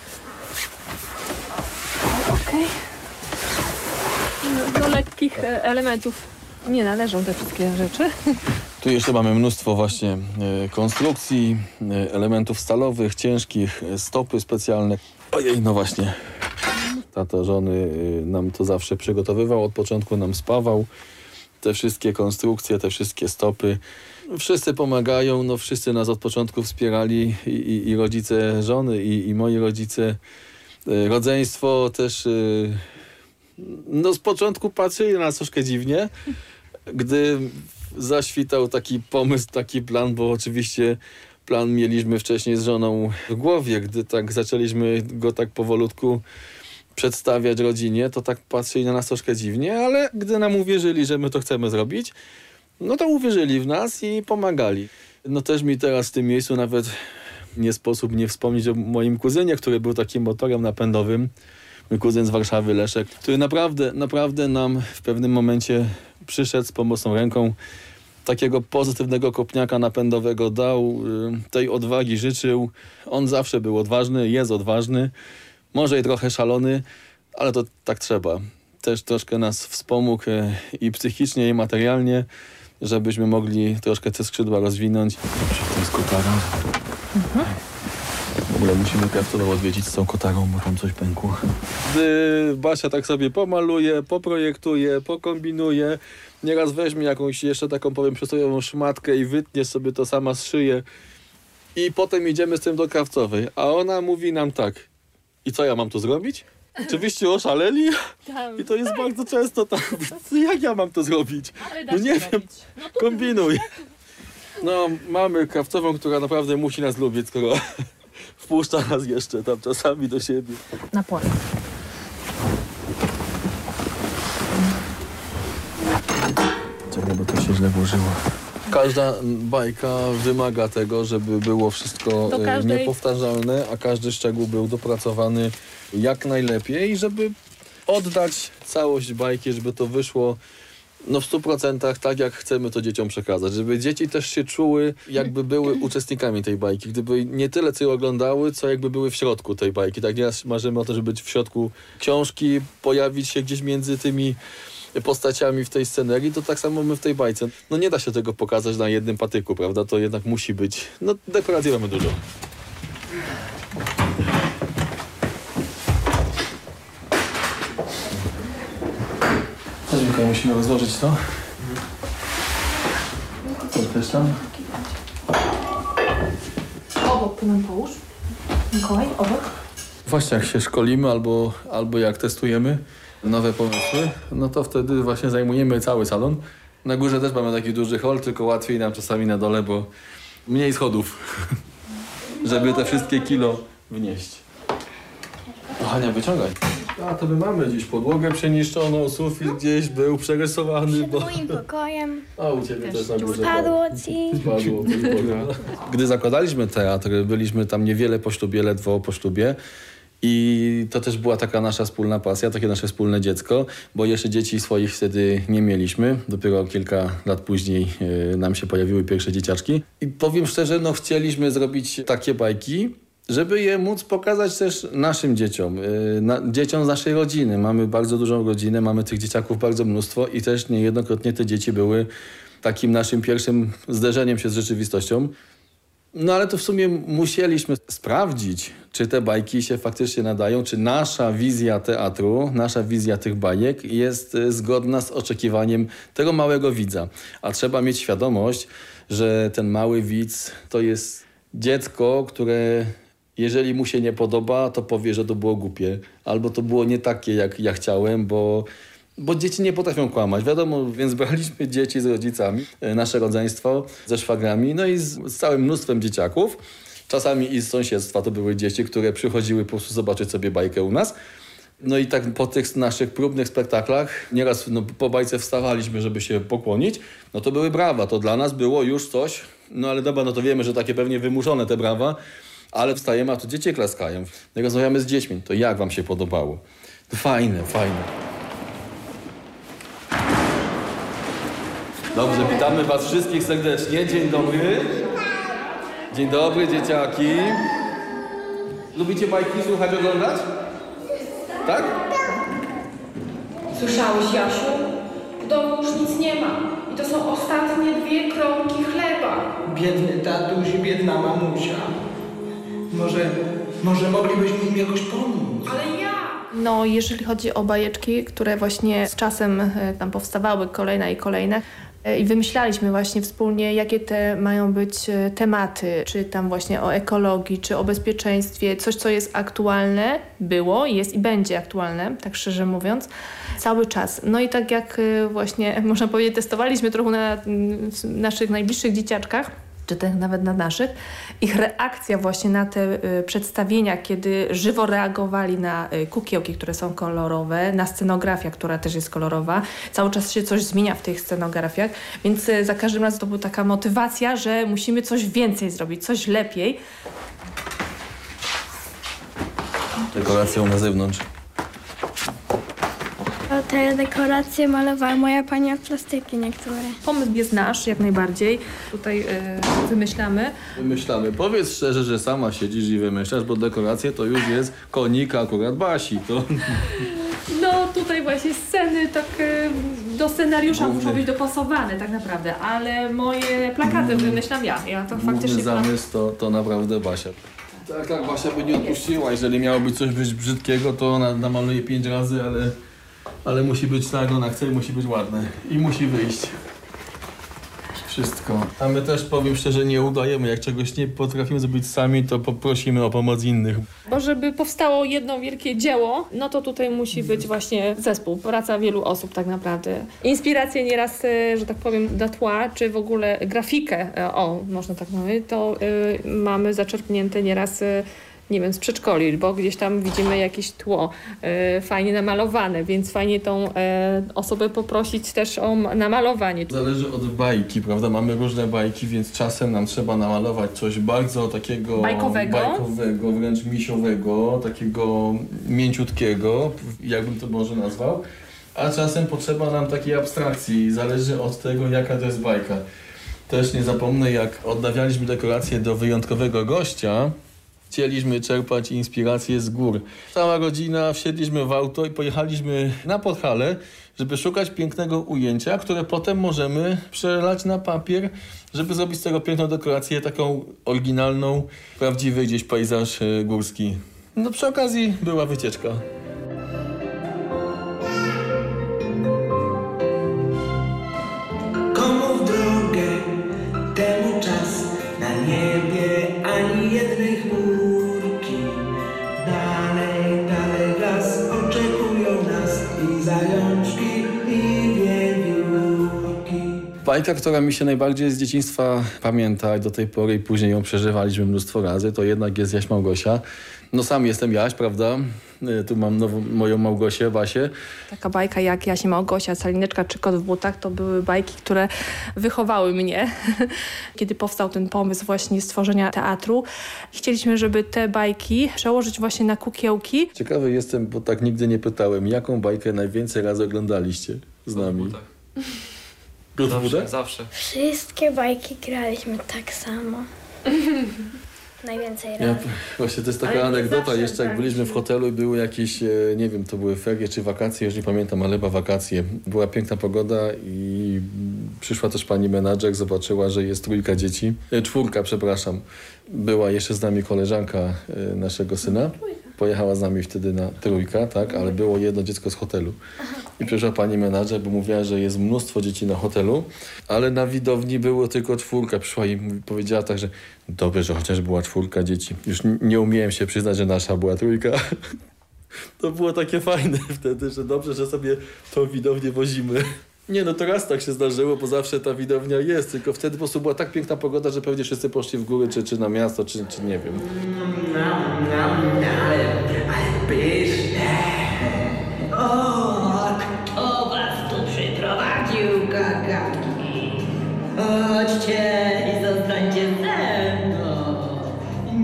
Okej. Do, do lekkich e, elementów nie należą te wszystkie rzeczy. Tu jeszcze mamy mnóstwo właśnie e, konstrukcji, e, elementów stalowych, ciężkich, stopy specjalne. Ojej, no właśnie. Tata żony nam to zawsze przygotowywał, od początku nam spawał. Te wszystkie konstrukcje, te wszystkie stopy. Wszyscy pomagają, no wszyscy nas od początku wspierali i, i, i rodzice żony, i, i moi rodzice. E, Rodzeństwo też e, no z początku patrzyli na nas troszkę dziwnie, gdy zaświtał taki pomysł, taki plan, bo oczywiście plan mieliśmy wcześniej z żoną w głowie, gdy tak zaczęliśmy go tak powolutku przedstawiać rodzinie, to tak patrzyli na nas troszkę dziwnie, ale gdy nam uwierzyli, że my to chcemy zrobić, no to uwierzyli w nas i pomagali. No też mi teraz w tym miejscu nawet nie sposób nie wspomnieć o moim kuzynie, który był takim motorem napędowym. Mój kuzyn z Warszawy, Leszek, który naprawdę, naprawdę nam w pewnym momencie przyszedł z pomocną ręką. Takiego pozytywnego kopniaka napędowego dał, y, tej odwagi życzył. On zawsze był odważny, jest odważny, może i trochę szalony, ale to tak trzeba. Też troszkę nas wspomógł y, i psychicznie, i materialnie, żebyśmy mogli troszkę te skrzydła rozwinąć. To jest kotara. W ogóle musimy kraftowo odwiedzić z tą kotarą, bo tam coś pękło. Gdy Basia tak sobie pomaluje, poprojektuje, pokombinuje, nieraz weźmie jakąś jeszcze taką, powiem, przysłowiową szmatkę i wytnie sobie to sama z szyję i potem idziemy z tym do krawcowej, a ona mówi nam tak, i co ja mam tu zrobić? Oczywiście oszaleli i to jest bardzo często tak, *laughs* jak ja mam to zrobić? No nie wiem, kombinuj. No, mamy krawcową, która naprawdę musi nas lubić, skoro *laughs* wpuszcza nas jeszcze tam czasami do siebie. Na pole. Czekaj, bo to się źle włożyło. Każda bajka wymaga tego, żeby było wszystko e, każdej- niepowtarzalne, a każdy szczegół był dopracowany jak najlepiej, żeby oddać całość bajki, żeby to wyszło no w 100% tak, jak chcemy to dzieciom przekazać. Żeby dzieci też się czuły, jakby były *clears throat* uczestnikami tej bajki. Gdyby nie tyle, co ją oglądały, co jakby były w środku tej bajki. Tak nieraz marzymy o to, żeby być w środku książki, pojawić się gdzieś między tymi postaciami w tej scenerii, to tak samo my w tej bajce. No nie da się tego pokazać na jednym patyku, prawda? To jednak musi być... No dekoracji mamy dużo. Mikołaj, musimy rozłożyć to. To też tam. Obok tu nam połóż. Mikołaj, obok. Właśnie jak się szkolimy albo, albo jak testujemy nowe pomysły, no to wtedy właśnie zajmujemy cały salon. Na górze też mamy taki duży hol, tylko łatwiej nam czasami na dole, bo mniej schodów, *laughs* żeby te wszystkie kilo wnieść. No Hania, wyciągaj. A to my mamy gdzieś podłogę przeniszczoną, sufit gdzieś był przerysowany, bo... Moim pokojem A u Ciebie też na górze. spadło ci. *laughs* Spadło, Gdy zakładaliśmy teatr, byliśmy tam niewiele po ślubie, ledwo po ślubie I to też była taka nasza wspólna pasja, takie nasze wspólne dziecko, bo jeszcze dzieci swoich wtedy nie mieliśmy. Dopiero kilka lat później e, nam się pojawiły pierwsze dzieciaczki. I powiem szczerze, no chcieliśmy zrobić takie bajki, żeby je móc pokazać też naszym dzieciom, e, na, dzieciom z naszej rodziny. Mamy bardzo dużą rodzinę, mamy tych dzieciaków bardzo mnóstwo i też niejednokrotnie te dzieci były takim naszym pierwszym zderzeniem się z rzeczywistością. No ale to w sumie musieliśmy sprawdzić, czy te bajki się faktycznie nadają, czy nasza wizja teatru, nasza wizja tych bajek jest y, zgodna z oczekiwaniem tego małego widza. A trzeba mieć świadomość, że ten mały widz to jest dziecko, które jeżeli mu się nie podoba, to powie, że to było głupie. Albo to było nie takie, jak ja chciałem, bo bo dzieci nie potrafią kłamać, wiadomo, więc braliśmy dzieci z rodzicami, e, nasze rodzeństwo, ze szwagrami, no i z, z całym mnóstwem dzieciaków. Czasami i z sąsiedztwa to były dzieci, które przychodziły po prostu zobaczyć sobie bajkę u nas. No i tak po tych naszych próbnych spektaklach, nieraz no, po bajce wstawaliśmy, żeby się pokłonić, no to były brawa, to dla nas było już coś, no ale dobra, no to wiemy, że takie pewnie wymuszone te brawa, ale wstajemy, a tu dzieci klaskają. Jak rozmawiamy z dziećmi, to jak wam się podobało? Fajne, fajne. Dobrze, witamy Was wszystkich serdecznie. Dzień dobry. Dzień dobry, dzieciaki. Lubicie bajki słuchać, oglądać? Tak? Słyszałeś, Jasiu? W domu już nic nie ma. I to są ostatnie dwie kromki chleba. Biedny tatuś i biedna mamusia. Może, może moglibyśmy im jakoś pomóc? Ale ja! No, jeżeli chodzi o bajeczki, które właśnie z czasem e, tam powstawały kolejne i kolejne, i wymyślaliśmy właśnie wspólnie, jakie te mają być e, tematy, czy tam właśnie o ekologii, czy o bezpieczeństwie, coś, co jest aktualne, było, jest i będzie aktualne, tak szczerze mówiąc, cały czas. No i tak jak e, właśnie, *laughs* można powiedzieć, testowaliśmy trochę na naszych najbliższych dzieciaczkach, czy też nawet na naszych, ich reakcja właśnie na te y, przedstawienia, kiedy żywo reagowali na y, kukiełki, które są kolorowe, na scenografię, która też jest kolorowa. Cały czas się coś zmienia w tych scenografiach, więc y, za każdym razem to była taka motywacja, że musimy coś więcej zrobić, coś lepiej. Dekoracją na zewnątrz. Te dekoracje malowała moja pani od plastyki niektóre. Pomysł jest nasz, jak najbardziej. Tutaj yy, wymyślamy. Wymyślamy. Powiedz szczerze, że sama siedzisz i wymyślasz, bo dekoracje to już jest konika akurat Basi. To... *laughs* No tutaj właśnie sceny tak yy, do scenariusza Główny. muszą być dopasowane tak naprawdę, ale moje plakaty mm. wymyślam ja. Ja to Główny faktycznie... zamysł to, to naprawdę Basia. Tak, tak, Basia by nie odpuściła. Jeżeli miałoby coś być brzydkiego, to ona namaluje pięć razy, ale ale musi być tak, ona chce i musi być ładne. I musi wyjść. Wszystko. A my też, powiem szczerze, nie udajemy. Jak czegoś nie potrafimy zrobić sami, to poprosimy o pomoc innych. Bo żeby powstało jedno wielkie dzieło, no to tutaj musi być właśnie zespół, praca wielu osób tak naprawdę. Inspiracje nieraz, e, że tak powiem, do tła, czy w ogóle grafikę, e, o, można tak mówić, to y, mamy zaczerpnięte nieraz y, nie wiem, z przedszkoli, bo gdzieś tam widzimy jakieś tło e, fajnie namalowane, więc fajnie tą e, osobę poprosić też o namalowanie. Zależy od bajki, prawda? Mamy różne bajki, więc czasem nam trzeba namalować coś bardzo takiego bajkowego, bajkowego wręcz misiowego, takiego mięciutkiego, jakbym to może nazwał. A czasem potrzeba nam takiej abstrakcji, zależy od tego, jaka to jest bajka. Też nie zapomnę, jak odnawialiśmy dekorację do wyjątkowego gościa, Chcieliśmy czerpać inspirację z gór. Cała rodzina wsiedliśmy w auto i pojechaliśmy na Podhale, żeby szukać pięknego ujęcia, które potem możemy przelać na papier, żeby zrobić z tego piękną dekorację, taką oryginalną, prawdziwy gdzieś pejzaż e, górski. No przy okazji była wycieczka. Bajka, która mi się najbardziej z dzieciństwa pamięta i do tej pory i później ją przeżywaliśmy mnóstwo razy, to jednak jest Jaś Małgosia. No sam jestem Jaś, prawda? Y, Tu mam nową, moją Małgosię, Basię. Taka bajka jak Jasie Małgosia, Salineczka czy Kot w butach to były bajki, które wychowały mnie. *laughs* Kiedy powstał ten pomysł właśnie stworzenia teatru, chcieliśmy, żeby te bajki przełożyć właśnie na kukiełki. Ciekawy jestem, bo tak nigdy nie pytałem, jaką bajkę najwięcej razy oglądaliście z nami? Butach? Zawsze. Wszystkie bajki graliśmy tak samo. *laughs* Najwięcej Ja, razy. właśnie to jest taka anegdota, zawsze jeszcze jak byliśmy w hotelu i były jakieś, e, nie wiem, to były ferie czy wakacje, już nie pamiętam, ale chyba wakacje. Była piękna pogoda i przyszła też pani menadżer, zobaczyła, że jest trójka dzieci, e, czwórka, przepraszam. Była jeszcze z nami koleżanka e, naszego syna. Pojechała z nami wtedy na trójka, tak, ale było jedno dziecko z hotelu. I przyszła pani menadżer, bo mówiła, że jest mnóstwo dzieci na hotelu, ale na widowni było tylko czwórka. Przyszła i powiedziała tak, że dobrze, że chociaż była czwórka dzieci. Już nie umiałem się przyznać, że nasza była trójka. *laughs* To było takie fajne wtedy, że dobrze, że sobie tą widownię wozimy. Nie no, teraz tak się zdarzyło, bo zawsze ta widownia jest, tylko wtedy po prostu była tak piękna pogoda, że pewnie wszyscy poszli w góry, czy, czy na miasto, czy, czy nie wiem. O, kto was tu przyprowadził, gagaki? Chodźcie i zostańcie ze mną.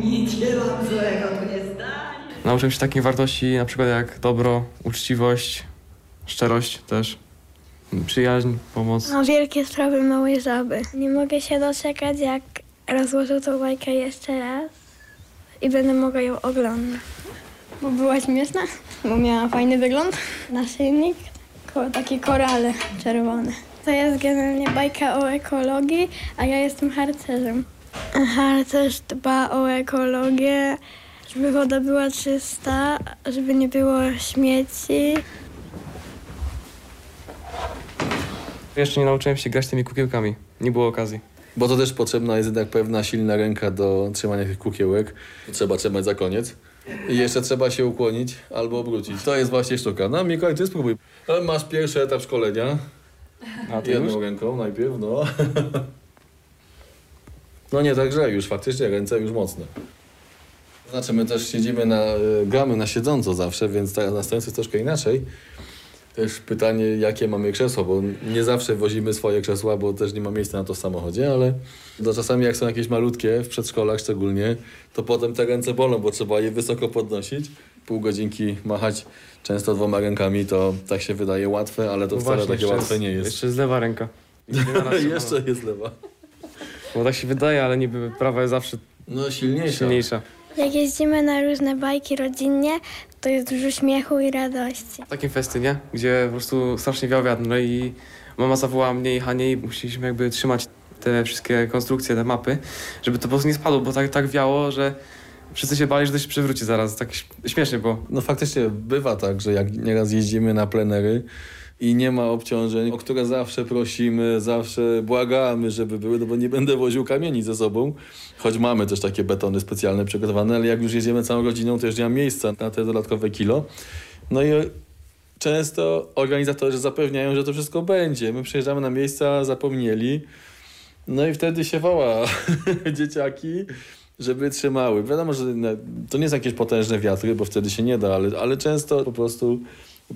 Nic się wam złego tu nie stanie. Nauczyłem się takich wartości, na przykład jak dobro, uczciwość, szczerość też, przyjaźń, pomoc. No, wielkie sprawy małej żaby. Nie mogę się doczekać, jak rozłożę tą bajkę jeszcze raz i będę mogła ją oglądać. Bo była śmieszna, bo miała fajny wygląd. Naszyjnik, ko- takie korale czerwone. To jest generalnie bajka o ekologii, a ja jestem harcerzem. Harcerz dba o ekologię, żeby woda była czysta, żeby nie było śmieci. Jeszcze nie nauczyłem się grać tymi kukiełkami, nie było okazji. Bo to też potrzebna jest jednak pewna silna ręka do trzymania tych kukiełek. Trzeba trzymać za koniec. I jeszcze trzeba się ukłonić albo obrócić. To jest właśnie sztuka. No Mikołaj, ty spróbuj. Ale masz pierwszy etap szkolenia. A ty Jedną już? ręką najpierw, no. *laughs* No nie tak źle już, faktycznie ręce już mocne. Znaczy my też siedzimy na, e, gramy na siedząco zawsze, więc ta, na stojąco jest troszkę inaczej. Też pytanie, jakie mamy krzesło, bo nie zawsze wozimy swoje krzesła, bo też nie ma miejsca na to w samochodzie, ale to czasami jak są jakieś malutkie, w przedszkolach szczególnie, to potem te ręce bolą, bo trzeba je wysoko podnosić. Pół godzinki machać często dwoma rękami, to tak się wydaje łatwe, ale to No wcale właśnie, takie łatwe nie jest. Jeszcze jest lewa ręka. *laughs* Jeszcze jest lewa. Bo tak się wydaje, ale niby prawa jest zawsze no, silniejsza. silniejsza. Jak jeździmy na różne bajki rodzinnie, to jest dużo śmiechu i radości. W takim festynie, gdzie po prostu strasznie wiał wiatr, no i mama zawołała mnie i Hanie i musieliśmy jakby trzymać te wszystkie konstrukcje, te mapy, żeby to po prostu nie spadło, bo tak, tak wiało, że wszyscy się bali, że to się przewróci zaraz. Tak śmiesznie było. No faktycznie bywa tak, że jak nieraz jeździmy na plenery i nie ma obciążeń, o które zawsze prosimy, zawsze błagamy, żeby były, no bo nie będę woził kamieni ze sobą, choć mamy też takie betony specjalne przygotowane, ale jak już jedziemy całą rodziną, to już nie ma miejsca na te dodatkowe kilo. No i często organizatorzy zapewniają, że to wszystko będzie. My przyjeżdżamy na miejsca, zapomnieli, no i wtedy się woła *laughs* dzieciaki, żeby trzymały. Wiadomo, że to nie są jakieś potężne wiatry, bo wtedy się nie da, ale, ale często po prostu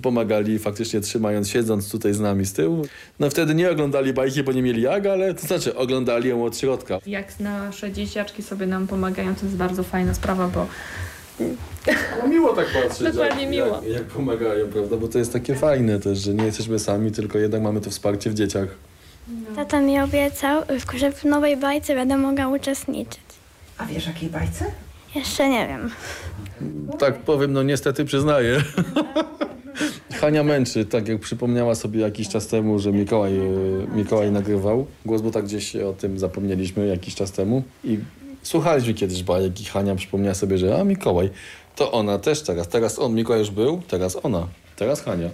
pomagali faktycznie trzymając, siedząc tutaj z nami z tyłu. No wtedy nie oglądali bajki, bo nie mieli jak, ale to znaczy oglądali ją od środka. Jak nasze dzieciaczki sobie nam pomagają, to jest bardzo fajna sprawa, bo No miło tak patrzeć. *laughs* Dokładnie jak, miło. Jak, jak pomagają, prawda? Bo to jest takie fajne też, że nie jesteśmy sami, tylko jednak mamy to wsparcie w dzieciach. Tata mi obiecał, że w nowej bajce będę mogła uczestniczyć. A wiesz, jakiej bajce? Jeszcze nie wiem. Tak powiem, no niestety przyznaję. *laughs* Hania męczy, tak jak przypomniała sobie jakiś czas temu, że Mikołaj, e, Mikołaj nagrywał głos, bo tak gdzieś o tym zapomnieliśmy jakiś czas temu i słuchaliśmy kiedyś bajek i Hania przypomniała sobie, że a Mikołaj, to ona też teraz, teraz on, Mikołaj już był, teraz ona, teraz Hania.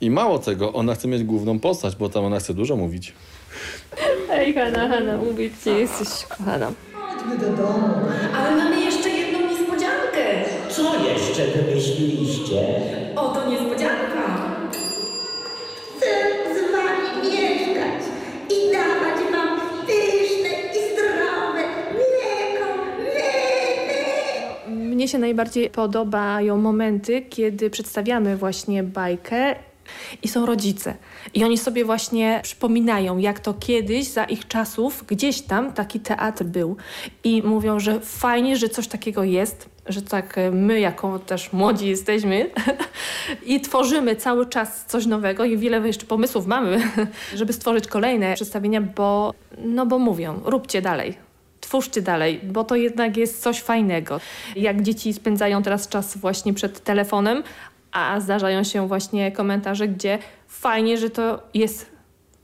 I mało tego, ona chce mieć główną postać, bo tam ona chce dużo mówić. Ej, Hanna, Hanna, mówię ci, jesteś kochana. Chodźmy do domu. Ale mamy jeszcze jedną niespodziankę. Co jeszcze wymyśliliście? Mnie się najbardziej podobają momenty, kiedy przedstawiamy właśnie bajkę i są rodzice. I oni sobie właśnie przypominają, jak to kiedyś, za ich czasów, gdzieś tam taki teatr był. I mówią, że fajnie, że coś takiego jest, że tak e, my, jako też młodzi jesteśmy *laughs* i tworzymy cały czas coś nowego i wiele jeszcze pomysłów mamy, *laughs* żeby stworzyć kolejne przedstawienia, bo, no bo mówią, róbcie dalej, twórzcie dalej, bo to jednak jest coś fajnego. Jak dzieci spędzają teraz czas właśnie przed telefonem, a zdarzają się właśnie komentarze, gdzie fajnie, że to jest,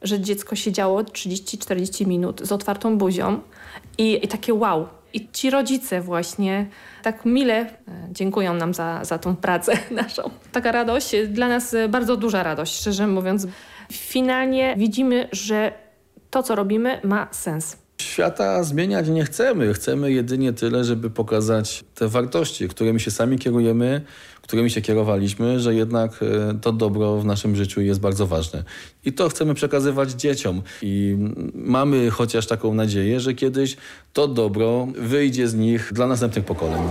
że dziecko siedziało 30-40 minut z otwartą buzią i, i takie wow. I ci rodzice właśnie tak mile e, dziękują nam za, za tą pracę *laughs* naszą. Taka radość, dla nas bardzo duża radość, szczerze mówiąc. Finalnie widzimy, że to, co robimy, ma sens. Świata zmieniać nie chcemy. Chcemy jedynie tyle, żeby pokazać te wartości, którymi się sami kierujemy, którymi się kierowaliśmy, że jednak e, to dobro w naszym życiu jest bardzo ważne. I to chcemy przekazywać dzieciom. I mamy chociaż taką nadzieję, że kiedyś to dobro wyjdzie z nich dla następnych pokoleń.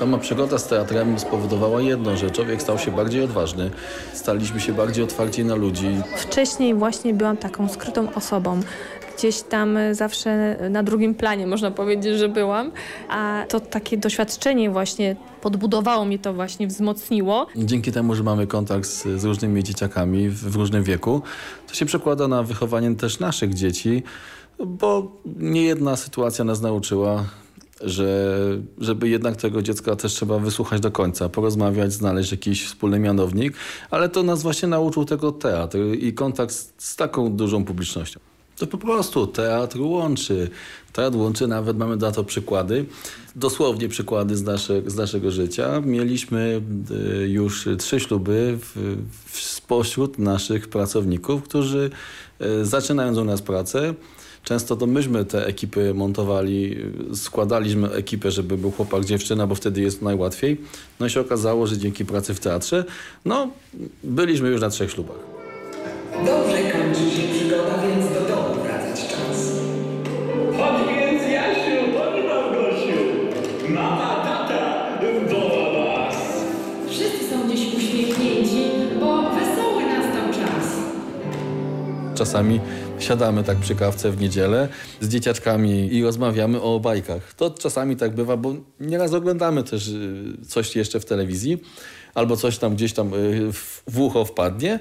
Sama przygoda z teatrem spowodowała jedno, że człowiek stał się bardziej odważny, staliśmy się bardziej otwarci na ludzi. Wcześniej właśnie byłam taką skrytą osobą. Gdzieś tam zawsze na drugim planie można powiedzieć, że byłam, a to takie doświadczenie właśnie podbudowało mnie to właśnie, wzmocniło. Dzięki temu, że mamy kontakt z, z różnymi dzieciakami w, w różnym wieku, to się przekłada na wychowanie też naszych dzieci, bo niejedna sytuacja nas nauczyła, że żeby jednak tego dziecka też trzeba wysłuchać do końca, porozmawiać, znaleźć jakiś wspólny mianownik, ale to nas właśnie nauczył tego teatr i kontakt z, z taką dużą publicznością. To po prostu teatr łączy. Teatr łączy, nawet mamy na to przykłady, dosłownie przykłady z, nasze, z naszego życia. Mieliśmy y, już trzy śluby w, w, spośród naszych pracowników, którzy y, zaczynając u nas pracę, Często to myśmy te ekipy montowali, składaliśmy ekipę, żeby był chłopak, dziewczyna, bo wtedy jest najłatwiej. No i się okazało, że dzięki pracy w teatrze, no byliśmy już na trzech ślubach. Dobrze kończy się przygoda, więc do domu wracać czas. Chodź więc, Jasiu, chodź Małgosiu. Mama, tata, woła was. Wszyscy są gdzieś uśmiechnięci, bo wesoły nastał czas. Czasami siadamy tak przy kawce w niedzielę z dzieciaczkami i rozmawiamy o bajkach. To czasami tak bywa, bo nieraz oglądamy też y, coś jeszcze w telewizji albo coś tam gdzieś tam y, w ucho wpadnie.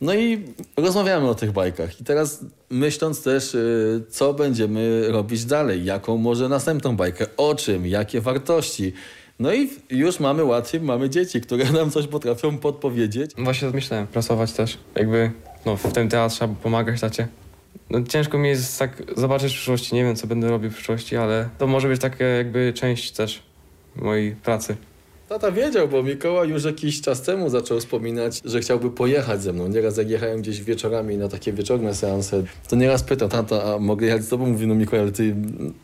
No i rozmawiamy o tych bajkach. I teraz myśląc też, y, co będziemy robić dalej, jaką może następną bajkę, o czym, jakie wartości. No i już mamy łatwiej, mamy dzieci, które nam coś potrafią podpowiedzieć. Właśnie myślałem, pracować też. Jakby no, w tym teatrze pomagać tacie. No, ciężko mi jest tak zobaczyć w przyszłości, nie wiem co będę robił w przyszłości, ale to może być taka jakby część też mojej pracy. Tata wiedział, bo Mikołaj już jakiś czas temu zaczął wspominać, że chciałby pojechać ze mną. Nieraz jak jechałem gdzieś wieczorami na takie wieczorne seanse, to nieraz pytał, tata, a mogę jechać z tobą? Mówi, no Mikołaj, ale ty,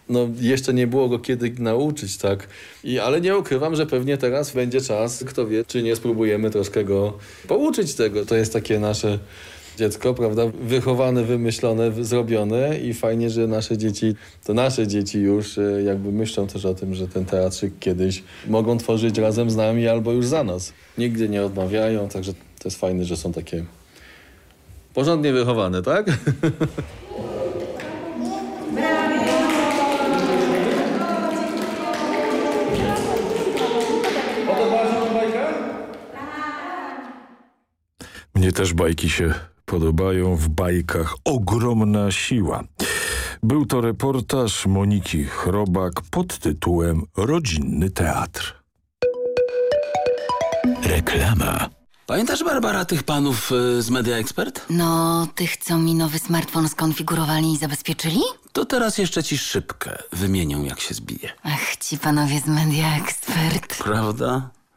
no jeszcze nie było go kiedy nauczyć, tak? I, ale nie ukrywam, że pewnie teraz będzie czas, kto wie, czy nie spróbujemy troszkę go pouczyć tego. To jest takie nasze dziecko, prawda? Wychowane, wymyślone, zrobione i fajnie, że nasze dzieci, to nasze dzieci już e, jakby myślą też o tym, że ten teatrzyk kiedyś mogą tworzyć razem z nami albo już za nas. Nigdy nie odmawiają, także to jest fajne, że są takie porządnie wychowane, tak? Mnie też bajki się podobają. W bajkach ogromna siła. Był to reportaż Moniki Chrobak pod tytułem Rodzinny Teatr. Reklama. Pamiętasz, Barbara, tych panów y, z Media Expert? No, tych, co mi nowy smartfon skonfigurowali i zabezpieczyli? To teraz jeszcze ci szybkę wymienią, jak się zbije. Ach, ci panowie z Media Expert. Prawda?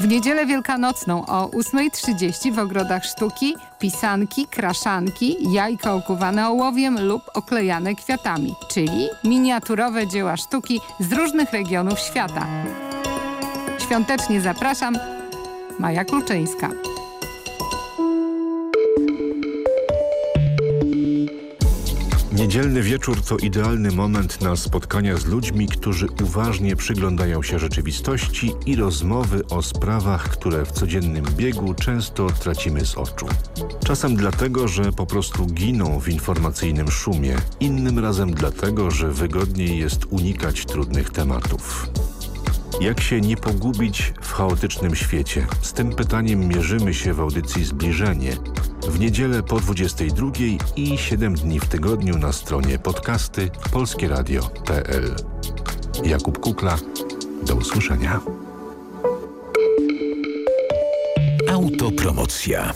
W niedzielę wielkanocną o 8.30 w ogrodach sztuki pisanki, kraszanki, jajka okuwane ołowiem lub oklejane kwiatami, czyli miniaturowe dzieła sztuki z różnych regionów świata. Świątecznie zapraszam, Maja Kluczyńska. Niedzielny wieczór to idealny moment na spotkania z ludźmi, którzy uważnie przyglądają się rzeczywistości i rozmowy o sprawach, które w codziennym biegu często tracimy z oczu. Czasem dlatego, że po prostu giną w informacyjnym szumie, innym razem dlatego, że wygodniej jest unikać trudnych tematów. Jak się nie pogubić w chaotycznym świecie? Z tym pytaniem mierzymy się w audycji Zbliżenie. W niedzielę po 22 i 7 dni w tygodniu na stronie podcasty polskieradio.pl. Jakub Kukla. Do usłyszenia. Autopromocja.